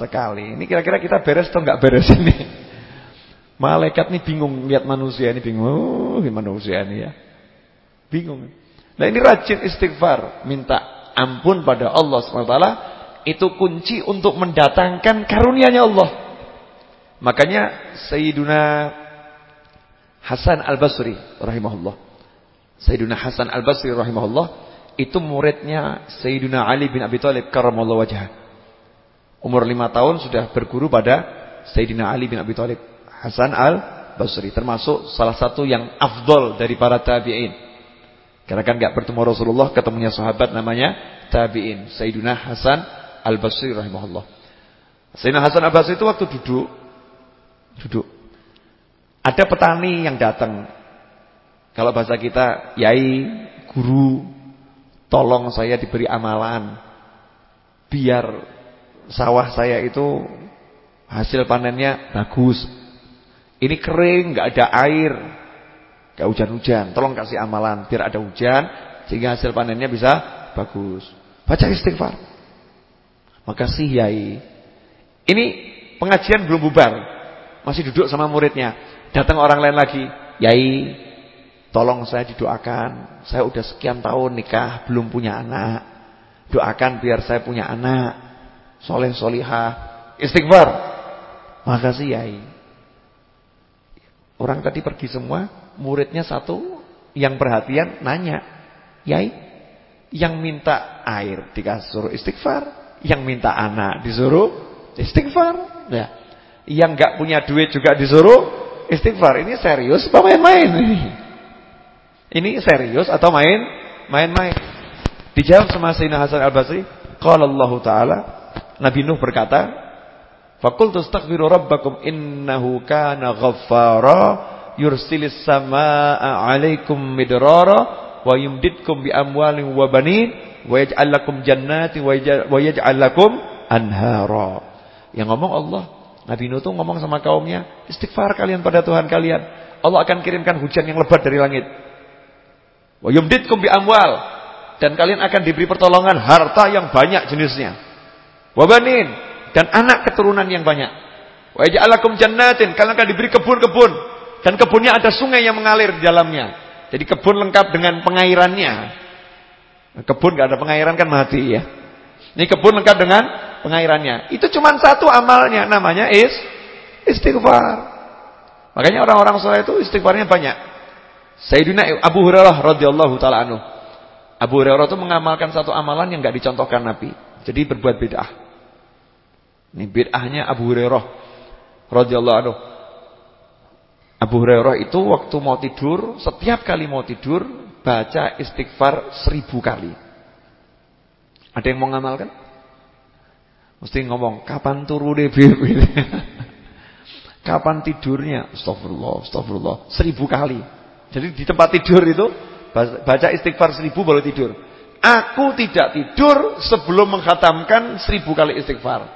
sekali. Ini kira-kira kita beres atau enggak beres ini? Malaikat ini bingung lihat manusia ini bingung. Oh, manusia ini ya. Bingung. Nah ini rajin istighfar, minta ampun pada Allah SWT itu kunci untuk mendatangkan karunia-Nya Allah. Makanya Sayyiduna Hasan Al-Basri rahimahullah. Sayyiduna Hasan Al-Basri rahimahullah itu muridnya Sayyiduna Ali bin Abi Thalib karramallahu wajhah. Umur lima tahun sudah berguru pada Sayyidina Ali bin Abi Thalib. Hasan Al-Basri termasuk salah satu yang afdol dari para tabi'in. Karena kan nggak bertemu Rasulullah, ketemunya sahabat namanya tabi'in. Sayyidina Hasan Al-Basri rahimahullah. Sayyidina Hasan Al-Basri itu waktu duduk duduk. Ada petani yang datang. Kalau bahasa kita, yai, guru, tolong saya diberi amalan biar sawah saya itu hasil panennya bagus. Ini kering, nggak ada air. Gak hujan-hujan, tolong kasih amalan biar ada hujan sehingga hasil panennya bisa bagus. Baca istighfar. Makasih Yai. Ini pengajian belum bubar. Masih duduk sama muridnya. Datang orang lain lagi. Yai, tolong saya didoakan. Saya udah sekian tahun nikah, belum punya anak. Doakan biar saya punya anak. Soleh solihah. Istighfar. Makasih Yai. Orang tadi pergi semua. Muridnya satu. Yang perhatian nanya. Yai, yang minta air dikasih istighfar. Yang minta anak disuruh istighfar. Ya. Yang nggak punya duit juga disuruh istighfar. Ini serius apa main-main? Ini serius atau main main-main? Dijawab sama Sayyidina Hasan Al-Basri, qala Allah taala, Nabi Nuh berkata, "Faqultu astaghfiru rabbakum innahu kana ghaffara yursilis samaa'a 'alaikum midrara wa yumdidkum bi amwalin wa banin wa yaj'al lakum wa yaj'al lakum anhara." Yang ngomong Allah. Nabi Nuh tuh ngomong sama kaumnya, istighfar kalian pada Tuhan kalian. Allah akan kirimkan hujan yang lebat dari langit. Wa yumditkum bi amwal dan kalian akan diberi pertolongan harta yang banyak jenisnya. Wa banin dan anak keturunan yang banyak. Wa yaj'alakum jannatin, kalian akan diberi kebun-kebun dan kebunnya ada sungai yang mengalir di dalamnya. Jadi kebun lengkap dengan pengairannya. Kebun gak ada pengairan kan mati ya. Ini kebun lengkap dengan pengairannya. Itu cuma satu amalnya namanya is istighfar. Makanya orang-orang soleh itu istighfarnya banyak. Sayyidina Abu Hurairah radhiyallahu taala anhu. Abu Hurairah itu mengamalkan satu amalan yang enggak dicontohkan Nabi. Jadi berbuat bid'ah. Ini bid'ahnya Abu Hurairah radhiyallahu anhu. Abu Hurairah itu waktu mau tidur, setiap kali mau tidur baca istighfar seribu kali. Ada yang mau ngamalkan? Mesti ngomong, kapan turu deh Kapan tidurnya? Astagfirullah, astagfirullah. Seribu kali. Jadi di tempat tidur itu, baca istighfar seribu baru tidur. Aku tidak tidur sebelum menghatamkan seribu kali istighfar.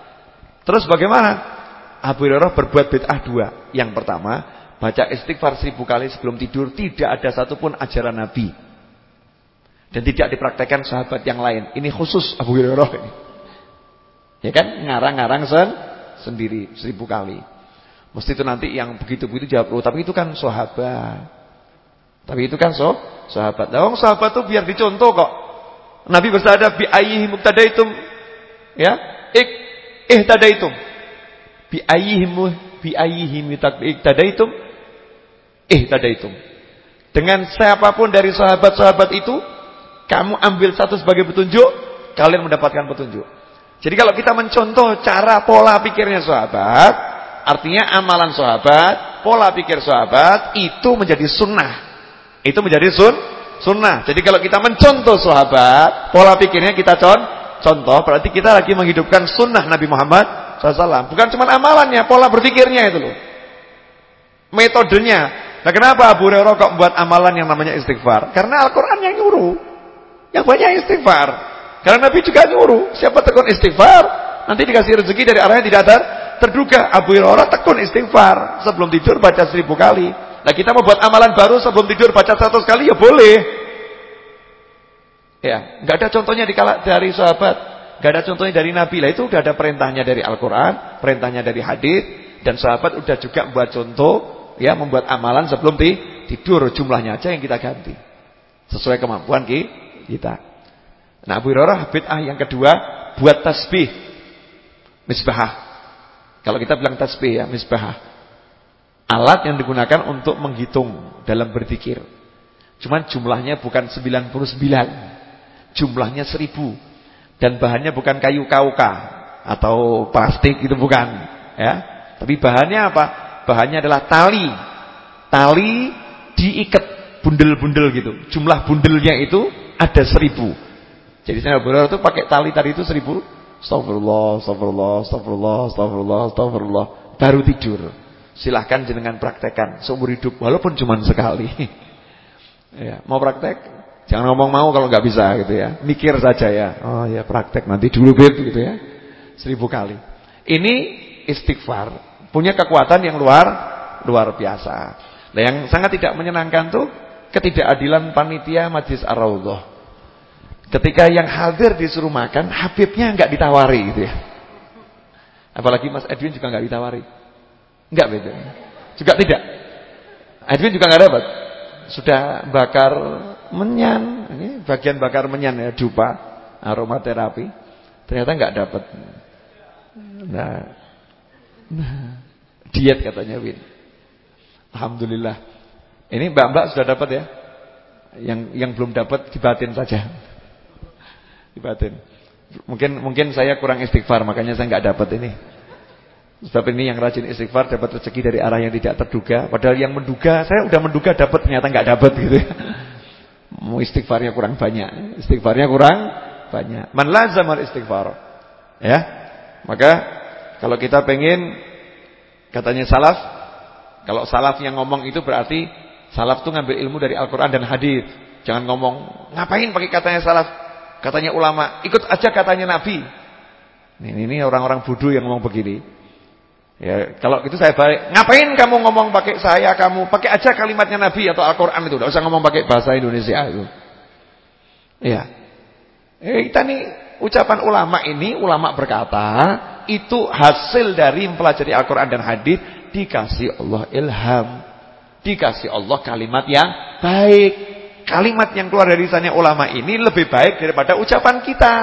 Terus bagaimana? Abu Hurairah berbuat bid'ah dua. Yang pertama, baca istighfar seribu kali sebelum tidur. Tidak ada satupun ajaran Nabi. Dan tidak dipraktekkan sahabat yang lain. Ini khusus Abu Hurairah ini. Ya kan? Ngarang-ngarang sen sendiri seribu kali. Mesti itu nanti yang begitu-begitu jawab, oh, tapi itu kan sahabat. Tapi itu kan so, sahabat. Nah, sahabat tuh biar dicontoh kok. Nabi bersabda bi ayyihi muqtadaitum ya, ik ihtadaitum. Bi ayyihi bi ayyihi muqtadaitum ihtadaitum. Dengan siapa pun dari sahabat-sahabat itu kamu ambil satu sebagai petunjuk, kalian mendapatkan petunjuk. Jadi kalau kita mencontoh cara pola pikirnya sahabat, artinya amalan sahabat, pola pikir sahabat itu menjadi sunnah. Itu menjadi sun, sunnah. Jadi kalau kita mencontoh sahabat, pola pikirnya kita con, contoh, berarti kita lagi menghidupkan sunnah Nabi Muhammad SAW. Bukan cuma amalannya, pola berpikirnya itu loh. Metodenya. Nah kenapa Abu Hurairah kok membuat amalan yang namanya istighfar? Karena Al-Quran yang nyuruh. Yang banyak istighfar. Karena Nabi juga nyuruh, siapa tekun istighfar, nanti dikasih rezeki dari arah yang tidak ada terduga. Abu Hurairah tekun istighfar, sebelum tidur baca seribu kali. Nah kita mau buat amalan baru sebelum tidur baca seratus kali ya boleh. Ya, nggak ada contohnya di dari sahabat, nggak ada contohnya dari Nabi. Lah itu udah ada perintahnya dari Al-Qur'an, perintahnya dari hadis dan sahabat udah juga buat contoh ya membuat amalan sebelum tidur jumlahnya aja yang kita ganti. Sesuai kemampuan kita kita. Nah Abu Hurairah bid'ah yang kedua buat tasbih. Misbah. Kalau kita bilang tasbih ya misbah. Alat yang digunakan untuk menghitung dalam berzikir. Cuman jumlahnya bukan 99. Jumlahnya 1000. Dan bahannya bukan kayu kauka atau plastik itu bukan, ya. Tapi bahannya apa? Bahannya adalah tali. Tali diikat bundel-bundel gitu. Jumlah bundelnya itu ada seribu. Jadi saya benar itu pakai tali tadi itu seribu. Astagfirullah, astagfirullah, astagfirullah, astagfirullah, astagfirullah. Baru tidur. Silahkan jenengan praktekkan seumur hidup walaupun cuma sekali. ya, mau praktek? Jangan ngomong mau kalau nggak bisa gitu ya. Mikir saja ya. Oh ya praktek nanti dulu gitu ya. Seribu kali. Ini istighfar. Punya kekuatan yang luar luar biasa. Nah, yang sangat tidak menyenangkan tuh ketidakadilan panitia Majlis Ar-Raudhah. Ketika yang hadir disuruh makan, Habibnya enggak ditawari gitu ya. Apalagi Mas Edwin juga nggak ditawari. Enggak beda. Juga tidak. Edwin juga nggak dapat. Sudah bakar menyan, ini bagian bakar menyan ya, dupa, aromaterapi. Ternyata nggak dapat. Nah, nah, diet katanya Win. Alhamdulillah. Ini mbak-mbak sudah dapat ya. Yang yang belum dapat dibatin saja. Dibatin. Mungkin mungkin saya kurang istighfar makanya saya nggak dapat ini. Sebab ini yang rajin istighfar dapat rezeki dari arah yang tidak terduga. Padahal yang menduga, saya udah menduga dapat ternyata nggak dapat gitu. Mau istighfarnya kurang banyak. Istighfarnya kurang banyak. Man lazamal istighfar. Ya. Maka kalau kita pengen katanya salaf, kalau salaf yang ngomong itu berarti salaf tuh ngambil ilmu dari Al-Qur'an dan hadis. Jangan ngomong, ngapain pakai katanya salaf? Katanya ulama, ikut aja katanya Nabi. Ini, ini orang-orang bodoh yang ngomong begini. Ya, kalau itu saya balik, ngapain kamu ngomong pakai saya kamu? Pakai aja kalimatnya Nabi atau Al-Qur'an itu, enggak usah ngomong pakai bahasa Indonesia itu. Iya. Eh, kita nih ucapan ulama ini, ulama berkata, itu hasil dari mempelajari Al-Qur'an dan hadis dikasih Allah ilham. Dikasih Allah kalimat yang baik. Kalimat yang keluar dari lisannya ulama ini lebih baik daripada ucapan kita.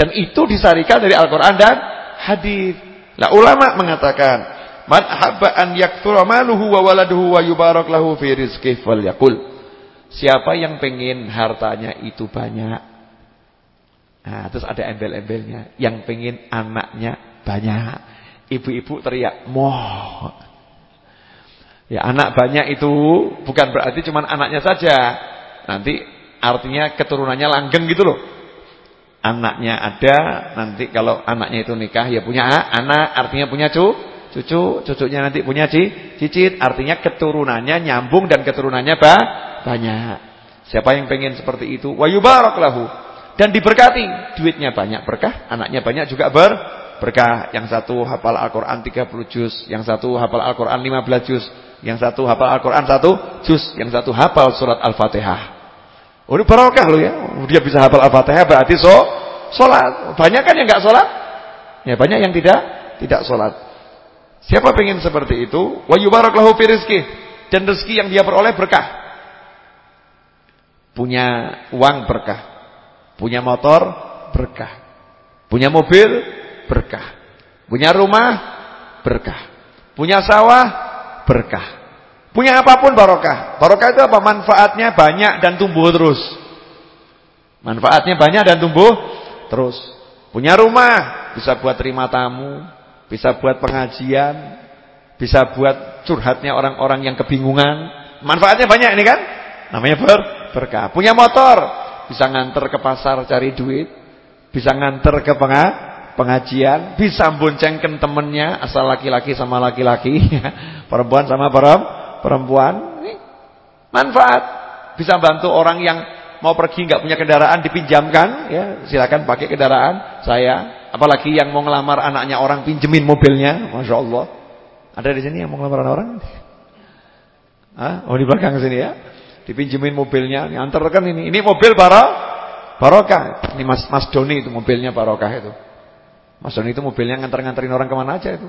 Dan itu disarikan dari Al-Qur'an dan hadis. Lah ulama mengatakan, man habba an yakthura maluhu wa waladuhu wa yubarak lahu fi rizqihi falyakul. Siapa yang pengen hartanya itu banyak. Nah, terus ada embel-embelnya, yang pengen anaknya banyak. Ibu-ibu teriak, "Moh." Ya, anak banyak itu bukan berarti cuma anaknya saja. Nanti artinya keturunannya langgeng gitu loh anaknya ada, nanti kalau anaknya itu nikah ya punya anak, artinya punya cu, cucu, cucunya nanti punya ci, cicit, artinya keturunannya nyambung dan keturunannya ba, banyak. Siapa yang pengen seperti itu? Wa yubaraklahu. Dan diberkati, duitnya banyak berkah, anaknya banyak juga ber berkah. Yang satu hafal Al-Qur'an 30 juz, yang satu hafal Al-Qur'an 15 juz, yang satu hafal Al-Qur'an 1 juz, yang satu hafal surat Al-Fatihah. Oh ini barokah loh ya. Dia bisa hafal Al-Fatihah berarti so salat. Banyak kan yang enggak salat? Ya banyak yang tidak tidak salat. Siapa pengen seperti itu? Wa yubaraklahu fi rizqih dan rezeki yang dia peroleh berkah. Punya uang berkah. Punya motor berkah. Punya mobil berkah. Punya rumah berkah. Punya sawah berkah. Punya apa pun barokah. Barokah itu apa? Manfaatnya banyak dan tumbuh terus. Manfaatnya banyak dan tumbuh terus. Punya rumah, bisa buat terima tamu, bisa buat pengajian, bisa buat curhatnya orang-orang yang kebingungan. Manfaatnya banyak ini kan? Namanya ber berkah. Punya motor, bisa nganter ke pasar cari duit, bisa nganter ke pengajian, bisa boncengkan temennya asal laki-laki sama laki-laki, perempuan sama perempuan perempuan ini manfaat. Bisa bantu orang yang mau pergi nggak punya kendaraan dipinjamkan ya. Silakan pakai kendaraan saya. Apalagi yang mau ngelamar anaknya orang pinjemin mobilnya masya Allah. Ada di sini yang mau ngelamar orang? Ah oh di belakang sini ya. Dipinjemin mobilnya antarkan ini. Ini mobil para barokah. Ini Mas Mas Doni itu mobilnya barokah itu. Mas Doni itu mobilnya ngantar-nganterin orang ke mana aja itu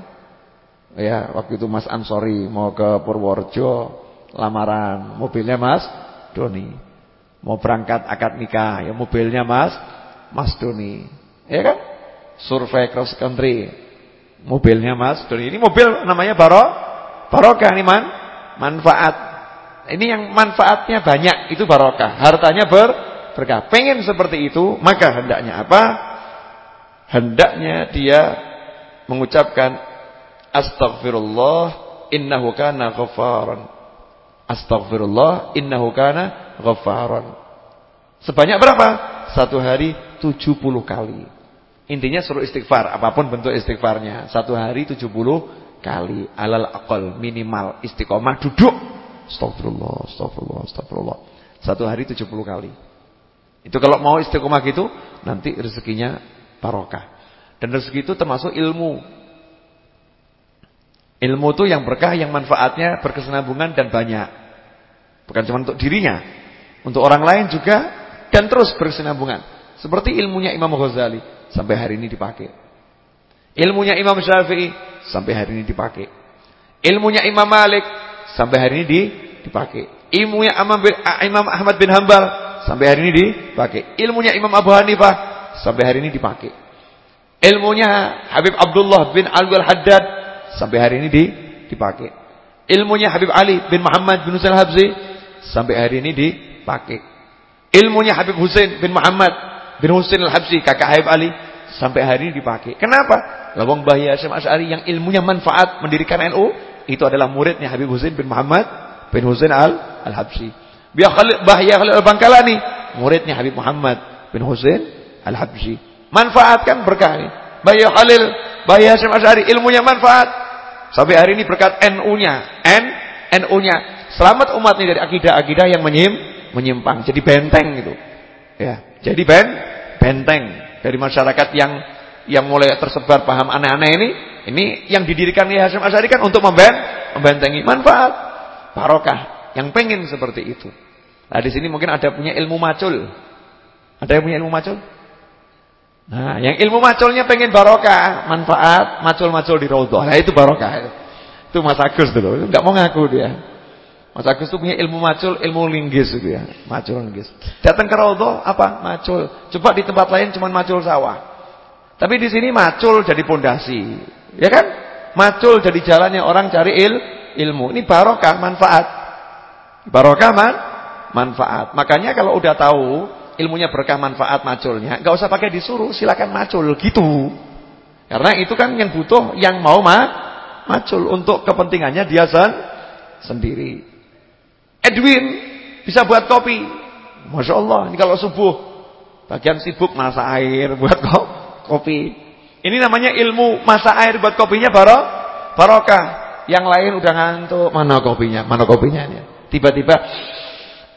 Ya, waktu itu Mas Ansori mau ke Purworejo lamaran, mobilnya Mas Doni. Mau berangkat akad nikah, ya mobilnya Mas Mas Doni. Ya kan? Survei cross country. Mobilnya Mas Doni. Ini mobil namanya Baro Barokah ini man manfaat. Ini yang manfaatnya banyak itu barokah. Hartanya ber berkah. Pengen seperti itu, maka hendaknya apa? Hendaknya dia mengucapkan Astaghfirullah innahu kana ghafaran. Astaghfirullah innahu kana ghafaran. Sebanyak berapa? Satu hari 70 kali. Intinya suruh istighfar, apa pun bentuk istighfarnya. Satu hari 70 kali. Alal aqal minimal istiqomah duduk. Astagfirullah, astagfirullah, astagfirullah. Satu hari 70 kali. Itu kalau mau istiqomah gitu, nanti rezekinya barokah. Dan rezeki itu termasuk ilmu. Ilmu itu yang berkah, yang manfaatnya berkesinambungan dan banyak. Bukan cuma untuk dirinya, untuk orang lain juga dan terus berkesinambungan. Seperti ilmunya Imam Ghazali sampai hari ini dipakai. Ilmunya Imam Syafi'i sampai hari ini dipakai. Ilmunya Imam Malik sampai hari ini di, dipakai. Ilmunya Imam Ahmad bin Hambal sampai hari ini dipakai. Ilmunya Imam Abu Hanifah sampai hari ini dipakai. Ilmunya Habib Abdullah bin al-Haddad sampai hari ini dipakai. Ilmunya Habib Ali bin Muhammad bin Husain Habzi sampai hari ini dipakai. Ilmunya Habib Husain bin Muhammad bin Husain al-Habzi kakak Habib Ali sampai hari ini dipakai. Kenapa? Lawang Bahya Hasyim Asy'ari yang ilmunya manfaat mendirikan NU itu adalah muridnya Habib Husain bin Muhammad bin Husain al-Habsyi. Bahya Khalil al-Bangkalani muridnya Habib Muhammad bin Husain al-Habsyi. Manfaatkan berkah ini. Bahya Khalil, Bahya Hasyim Asy'ari ilmunya manfaat. Sampai hari ini berkat NU-nya, N NU-nya. Selamat umat ini dari akidah-akidah yang menyim, menyimpang. Jadi benteng gitu. Ya, jadi ben benteng dari masyarakat yang yang mulai tersebar paham aneh-aneh ini, ini yang didirikan Kiai Hasyim Asy'ari kan untuk membentengi manfaat, barokah. Yang pengen seperti itu. Nah, di sini mungkin ada punya ilmu macul. Ada yang punya ilmu macul? Nah, yang ilmu maculnya pengen barokah, manfaat, macul-macul di raudhah. Nah, itu barokah. Itu Mas Agus dulu, enggak mau ngaku dia. Mas Agus itu punya ilmu macul, ilmu linggis gitu ya. Macul linggis. Datang ke Raudhah apa? Macul. Coba di tempat lain cuma macul sawah. Tapi di sini macul jadi pondasi. Ya kan? Macul jadi jalannya orang cari il, ilmu. Ini barokah, manfaat. Barokah man, manfaat. Makanya kalau udah tahu ilmunya berkah manfaat maculnya, enggak usah pakai disuruh, silakan macul gitu. Karena itu kan yang butuh yang mau ma macul untuk kepentingannya dia sen sendiri. Edwin bisa buat kopi. Masya Allah, ini kalau subuh bagian sibuk masak air buat kopi. Ini namanya ilmu masak air buat kopinya baro barokah. Yang lain udah ngantuk, mana kopinya? Mana kopinya Tiba-tiba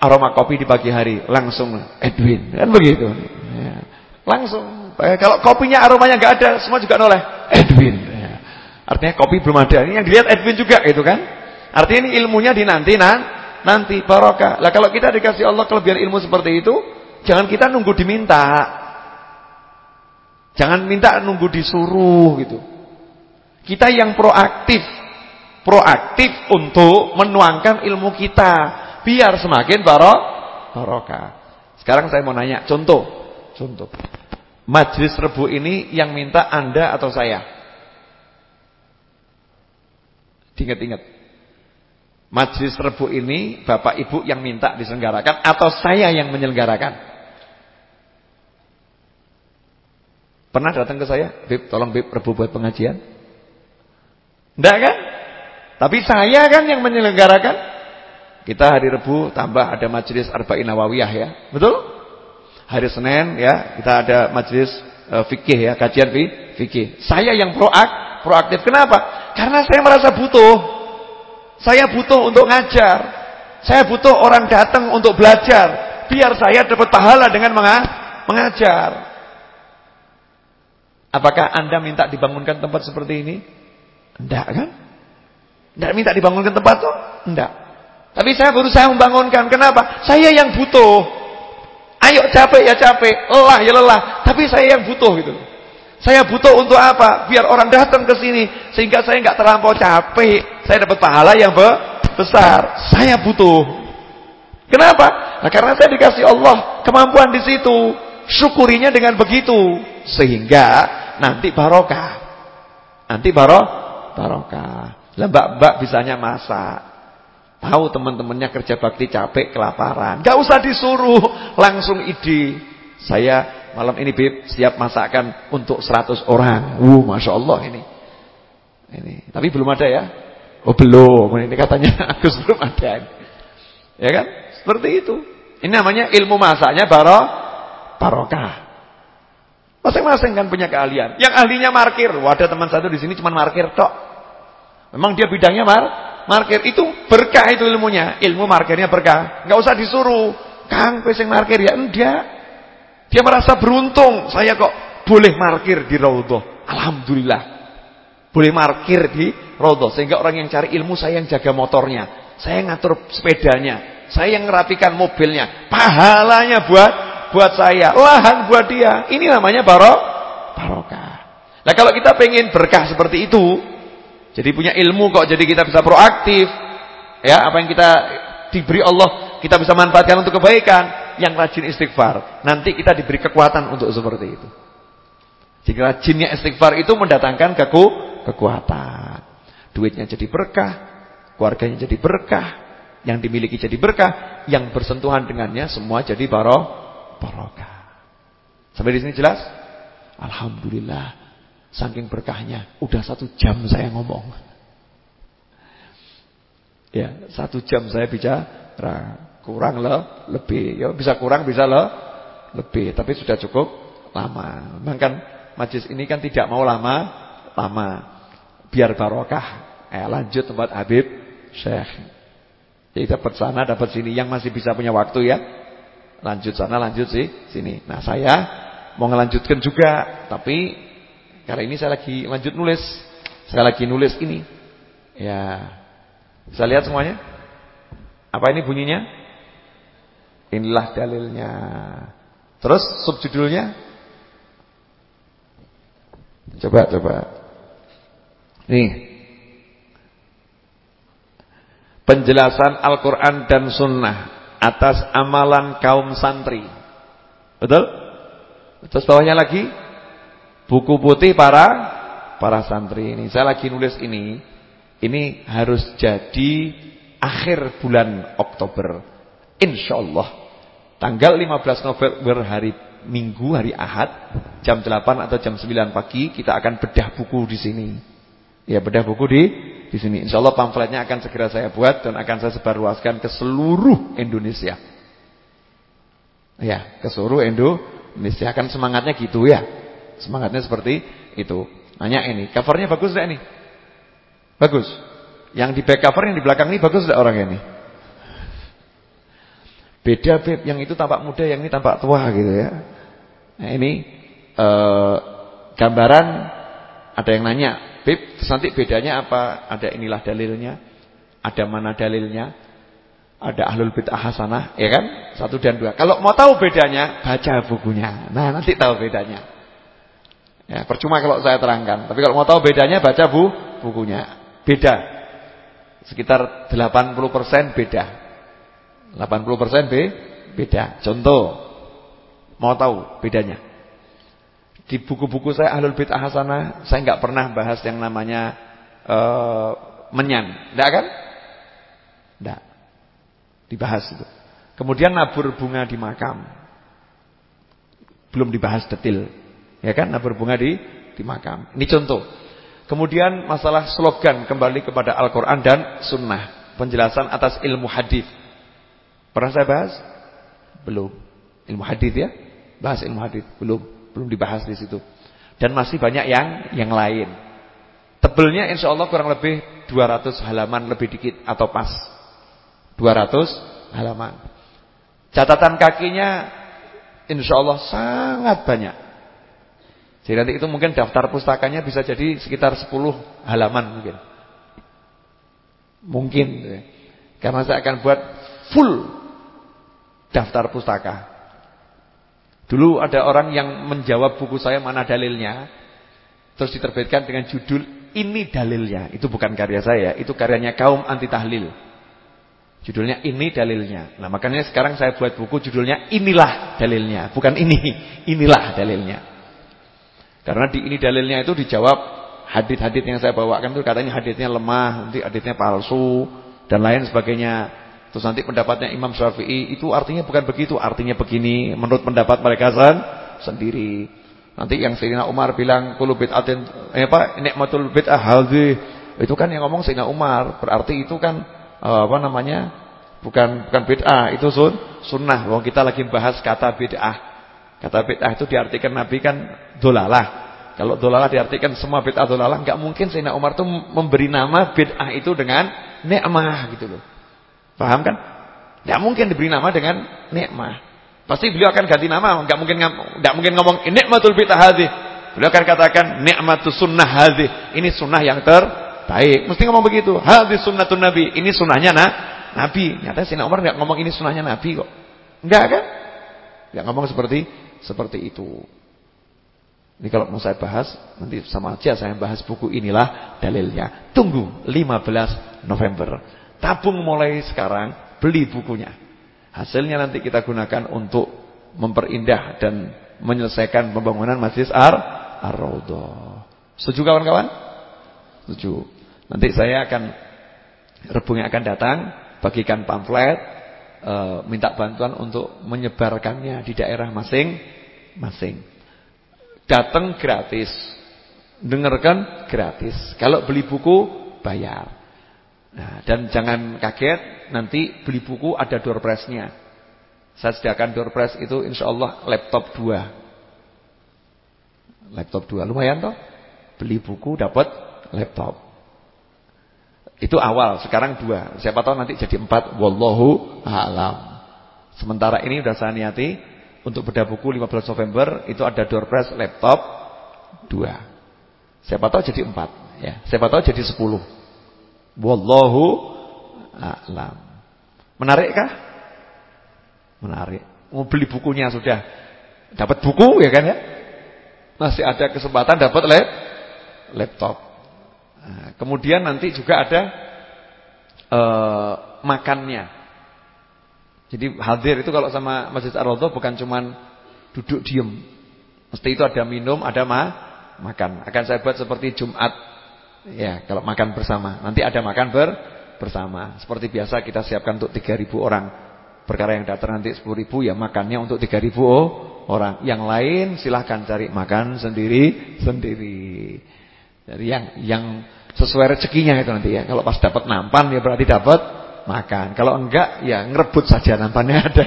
aroma kopi di pagi hari langsung Edwin, kan begitu. Ya. Langsung. Eh, kalau kopinya aromanya nggak ada, semua juga noleh Edwin. Ya. Artinya kopi belum ada. Ini yang dilihat Edwin juga itu kan. Artinya ini ilmunya dinanti nanti nanti barokah. Lah kalau kita dikasih Allah kelebihan ilmu seperti itu, jangan kita nunggu diminta. Jangan minta nunggu disuruh gitu. Kita yang proaktif. Proaktif untuk menuangkan ilmu kita biar semakin barok barokah. Sekarang saya mau nanya, contoh. Contoh. Majlis Rebu ini yang minta Anda atau saya? Ingat-ingat. Majlis Rebu ini Bapak Ibu yang minta diselenggarakan atau saya yang menyelenggarakan? Pernah datang ke saya, Bib, tolong Bib Rebu buat pengajian? Enggak kan? Tapi saya kan yang menyelenggarakan. Kita hari Rebu tambah ada majlis Arba'in Nawawiyah ya. Betul? Hari Senin ya, kita ada majlis uh, fikih ya, kajian fikih. Saya yang proak, proaktif. Kenapa? Karena saya merasa butuh. Saya butuh untuk ngajar. Saya butuh orang datang untuk belajar. Biar saya dapat pahala dengan mengajar. Apakah Anda minta dibangunkan tempat seperti ini? Tidak kan? Tidak minta dibangunkan tempat tuh? Tidak. Tapi saya berusaha membangunkan. Kenapa? Saya yang butuh. Ayo capek ya capek, lelah ya lelah. Tapi saya yang butuh gitu. Saya butuh untuk apa? Biar orang datang ke sini sehingga saya nggak terlampau capek. Saya dapat pahala yang besar. Saya butuh. Kenapa? Nah, karena saya dikasih Allah kemampuan di situ. Syukurinya dengan begitu sehingga nanti barokah. Nanti baro barokah. Lah mbak-mbak bisanya masak. Tahu teman-temannya kerja bakti capek, kelaparan. Gak usah disuruh, langsung ide. Saya malam ini Bib siap masakan untuk 100 orang. Uh, Masya Allah ini. Ini. Tapi belum ada ya? Oh belum. Ini katanya Agus belum ada. Ya kan? Seperti itu. Ini namanya ilmu masaknya baro, barokah. Masing-masing kan punya keahlian. Yang ahlinya markir. Wah, ada teman satu di sini cuma markir tok. Memang dia bidangnya mar markir. Itu berkah itu ilmunya. Ilmu markirnya berkah. Enggak usah disuruh. Kang pesing markir ya enggak. Dia merasa beruntung, saya kok boleh markir di Raudhah. Alhamdulillah. Boleh markir di Raudhah sehingga orang yang cari ilmu saya yang jaga motornya, saya yang ngatur sepedanya, saya yang ngerapikan mobilnya. Pahalanya buat buat saya, lahan buat dia. Ini namanya barok barokah. Nah kalau kita pengen berkah seperti itu, jadi punya ilmu kok, jadi kita bisa proaktif, ya apa yang kita diberi Allah kita bisa manfaatkan untuk kebaikan, yang rajin istighfar, nanti kita diberi kekuatan untuk seperti itu. Jika rajinnya istighfar itu mendatangkan keku kekuatan. Duitnya jadi berkah, keluarganya jadi berkah, yang dimiliki jadi berkah, yang bersentuhan dengannya semua jadi barokah. Sampai di sini jelas? Alhamdulillah. Saking berkahnya, udah satu jam saya ngomong. Ya, satu jam saya bicara. Kurang loh, lebih. Ya bisa kurang, bisa loh, lebih. Tapi sudah cukup lama. Memang kan majlis ini kan tidak mau lama, lama. Biar barokah. Eh, lanjut tempat Habib Syekh. Jadi dapat sana, dapat sini. Yang masih bisa punya waktu ya. Lanjut sana, lanjut sih sini. Nah saya mau ngelanjutkan juga. Tapi karena ini saya lagi lanjut nulis. Saya lagi nulis ini. Ya. Bisa lihat semuanya? Apa ini bunyinya? Inilah dalilnya. Terus subjudulnya? Coba, coba. Nih. Penjelasan Al-Quran dan Sunnah atas amalan kaum santri. Betul? Terus bawahnya lagi buku putih para para santri ini. Saya lagi nulis ini. Ini harus jadi akhir bulan Oktober. Insyaallah tanggal 15 November hari Minggu hari Ahad jam 8 atau jam 9 pagi kita akan bedah buku di sini. Ya, bedah buku di di sini. Insya Allah pamfletnya akan segera saya buat dan akan saya sebarluaskan ke seluruh Indonesia. Ya, ke seluruh Indonesia. Kan semangatnya gitu ya. Semangatnya seperti itu. Nanya ini, covernya bagus enggak ini? Bagus. Yang di back cover yang di belakang ini bagus enggak orangnya ini? Beda Beb, yang itu tampak muda, yang ini tampak tua gitu ya. Nah, ini eh, gambaran ada yang nanya, Bib, nanti bedanya apa? Ada inilah dalilnya. Ada mana dalilnya? Ada ahlul bid'ah hasanah, ya kan? Satu dan dua. Kalau mau tahu bedanya, baca bukunya. Nah, nanti tahu bedanya. Ya, percuma kalau saya terangkan. Tapi kalau mau tahu bedanya, baca bu bukunya. Beda. Sekitar 80% beda. 80% B beda. Contoh, mau tahu bedanya? Di buku-buku saya Ahlul Bid'ah Hasanah, saya nggak pernah bahas yang namanya uh, menyan. Enggak kan? Enggak. Dibahas itu. Kemudian nabur bunga di makam. Belum dibahas detil. Ya kan? Nabur bunga di di makam. Ini contoh. Kemudian masalah slogan kembali kepada Al-Qur'an dan sunnah. Penjelasan atas ilmu hadis. Pernah saya bahas? Belum. Ilmu hadis ya? Bahas ilmu hadis belum. Belum dibahas di situ. Dan masih banyak yang yang lain. Tebelnya insya Allah kurang lebih 200 halaman lebih dikit atau pas. 200 halaman. Catatan kakinya insya Allah sangat banyak. Jadi nanti itu mungkin daftar pustakanya bisa jadi sekitar 10 halaman mungkin. Mungkin. Karena saya akan buat full daftar pustaka. Dulu ada orang yang menjawab buku saya mana dalilnya. Terus diterbitkan dengan judul ini dalilnya. Itu bukan karya saya, itu karyanya kaum anti tahlil. Judulnya ini dalilnya. Nah, makanya sekarang saya buat buku judulnya inilah dalilnya, bukan ini. Inilah dalilnya. Karena di ini dalilnya itu dijawab hadit-hadit yang saya bawakan itu katanya haditnya lemah, nanti haditnya palsu dan lain sebagainya. Terus nanti pendapatnya Imam Syafi'i itu artinya bukan begitu, artinya begini menurut pendapat mereka san, sendiri. Nanti yang Sayyidina Umar bilang kullu bid'atin eh apa nikmatul bid'ah hadhi. Itu kan yang ngomong Sayyidina Umar, berarti itu kan eh, apa namanya? Bukan bukan bid'ah, itu sun, sunnah. Wong kita lagi bahas kata bid'ah. Kata bid'ah itu diartikan Nabi kan dolalah. Kalau dolalah diartikan semua bid'ah dolalah, enggak mungkin Sayyidina Umar tuh memberi nama bid'ah itu dengan nikmah gitu loh. Paham kan? Tidak mungkin diberi nama dengan nikmah. Pasti beliau akan ganti nama, enggak mungkin enggak mungkin ngomong nikmatul bid'ah hadhi. Beliau akan katakan nikmatus sunnah hadhi. Ini sunnah yang terbaik. Mesti ngomong begitu. Hadhi sunnatun nabi. Ini sunnahnya nah, nabi. Nyata Sayyidina Umar enggak ngomong ini sunnahnya nabi kok. Enggak kan? Enggak ngomong seperti seperti itu. Ini kalau mau saya bahas, nanti sama aja saya bahas buku inilah dalilnya. Tunggu 15 November. Tabung mulai sekarang, beli bukunya. Hasilnya nanti kita gunakan untuk memperindah dan menyelesaikan pembangunan Masjid Ar Ar-Raudhah. Setuju kawan-kawan? Setuju. Nanti saya akan rebung yang akan datang, bagikan pamflet, e, minta bantuan untuk menyebarkannya di daerah masing-masing. Datang gratis. Dengarkan gratis. Kalau beli buku bayar. Nah, dan jangan kaget nanti beli buku ada door prize-nya. Saya sediakan door prize itu insya Allah laptop 2. Laptop 2 lumayan toh? Beli buku dapat laptop. Itu awal, sekarang dua. Siapa tahu nanti jadi empat. Wallahu a'lam. Sementara ini sudah saya niati untuk bedah buku 15 November itu ada door prize laptop 2. Siapa tahu jadi 4 ya. Siapa tahu jadi 10. Wallahu a'lam. Menarik kah? Menarik. Mau beli bukunya sudah. Dapat buku ya kan ya? Masih ada kesempatan dapat lap laptop. Nah, kemudian nanti juga ada uh, makannya. Jadi hadir itu kalau sama Masjid Ar-Raudhah bukan cuman duduk diem. Mesti itu ada minum, ada ma makan. Akan saya buat seperti Jumat. Ya, kalau makan bersama. Nanti ada makan ber bersama. Seperti biasa kita siapkan untuk 3000 orang. Perkara yang datang nanti 10.000 ya makannya untuk 3000 orang. Yang lain silahkan cari makan sendiri sendiri. Jadi yang yang sesuai rezekinya itu nanti ya. Kalau pas dapat nampan ya berarti dapat makan. Kalau enggak ya ngerebut saja nampannya ada.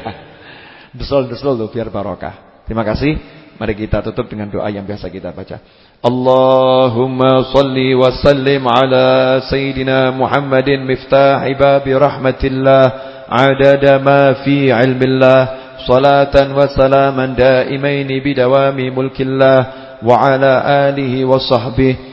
Desul-desul tuh biar barokah. Terima kasih. Mari kita tutup dengan doa yang biasa kita baca. Allahumma salli wa sallim ala Sayyidina Muhammadin miftah babi rahmatillah adada ma fi ilmillah salatan wa salaman daimain bidawami mulkillah wa ala alihi wa sahbihi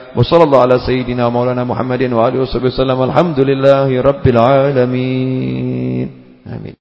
وصلى الله على سيدنا مولانا محمد وآله وصحبه وسلم الحمد لله رب العالمين. آمين.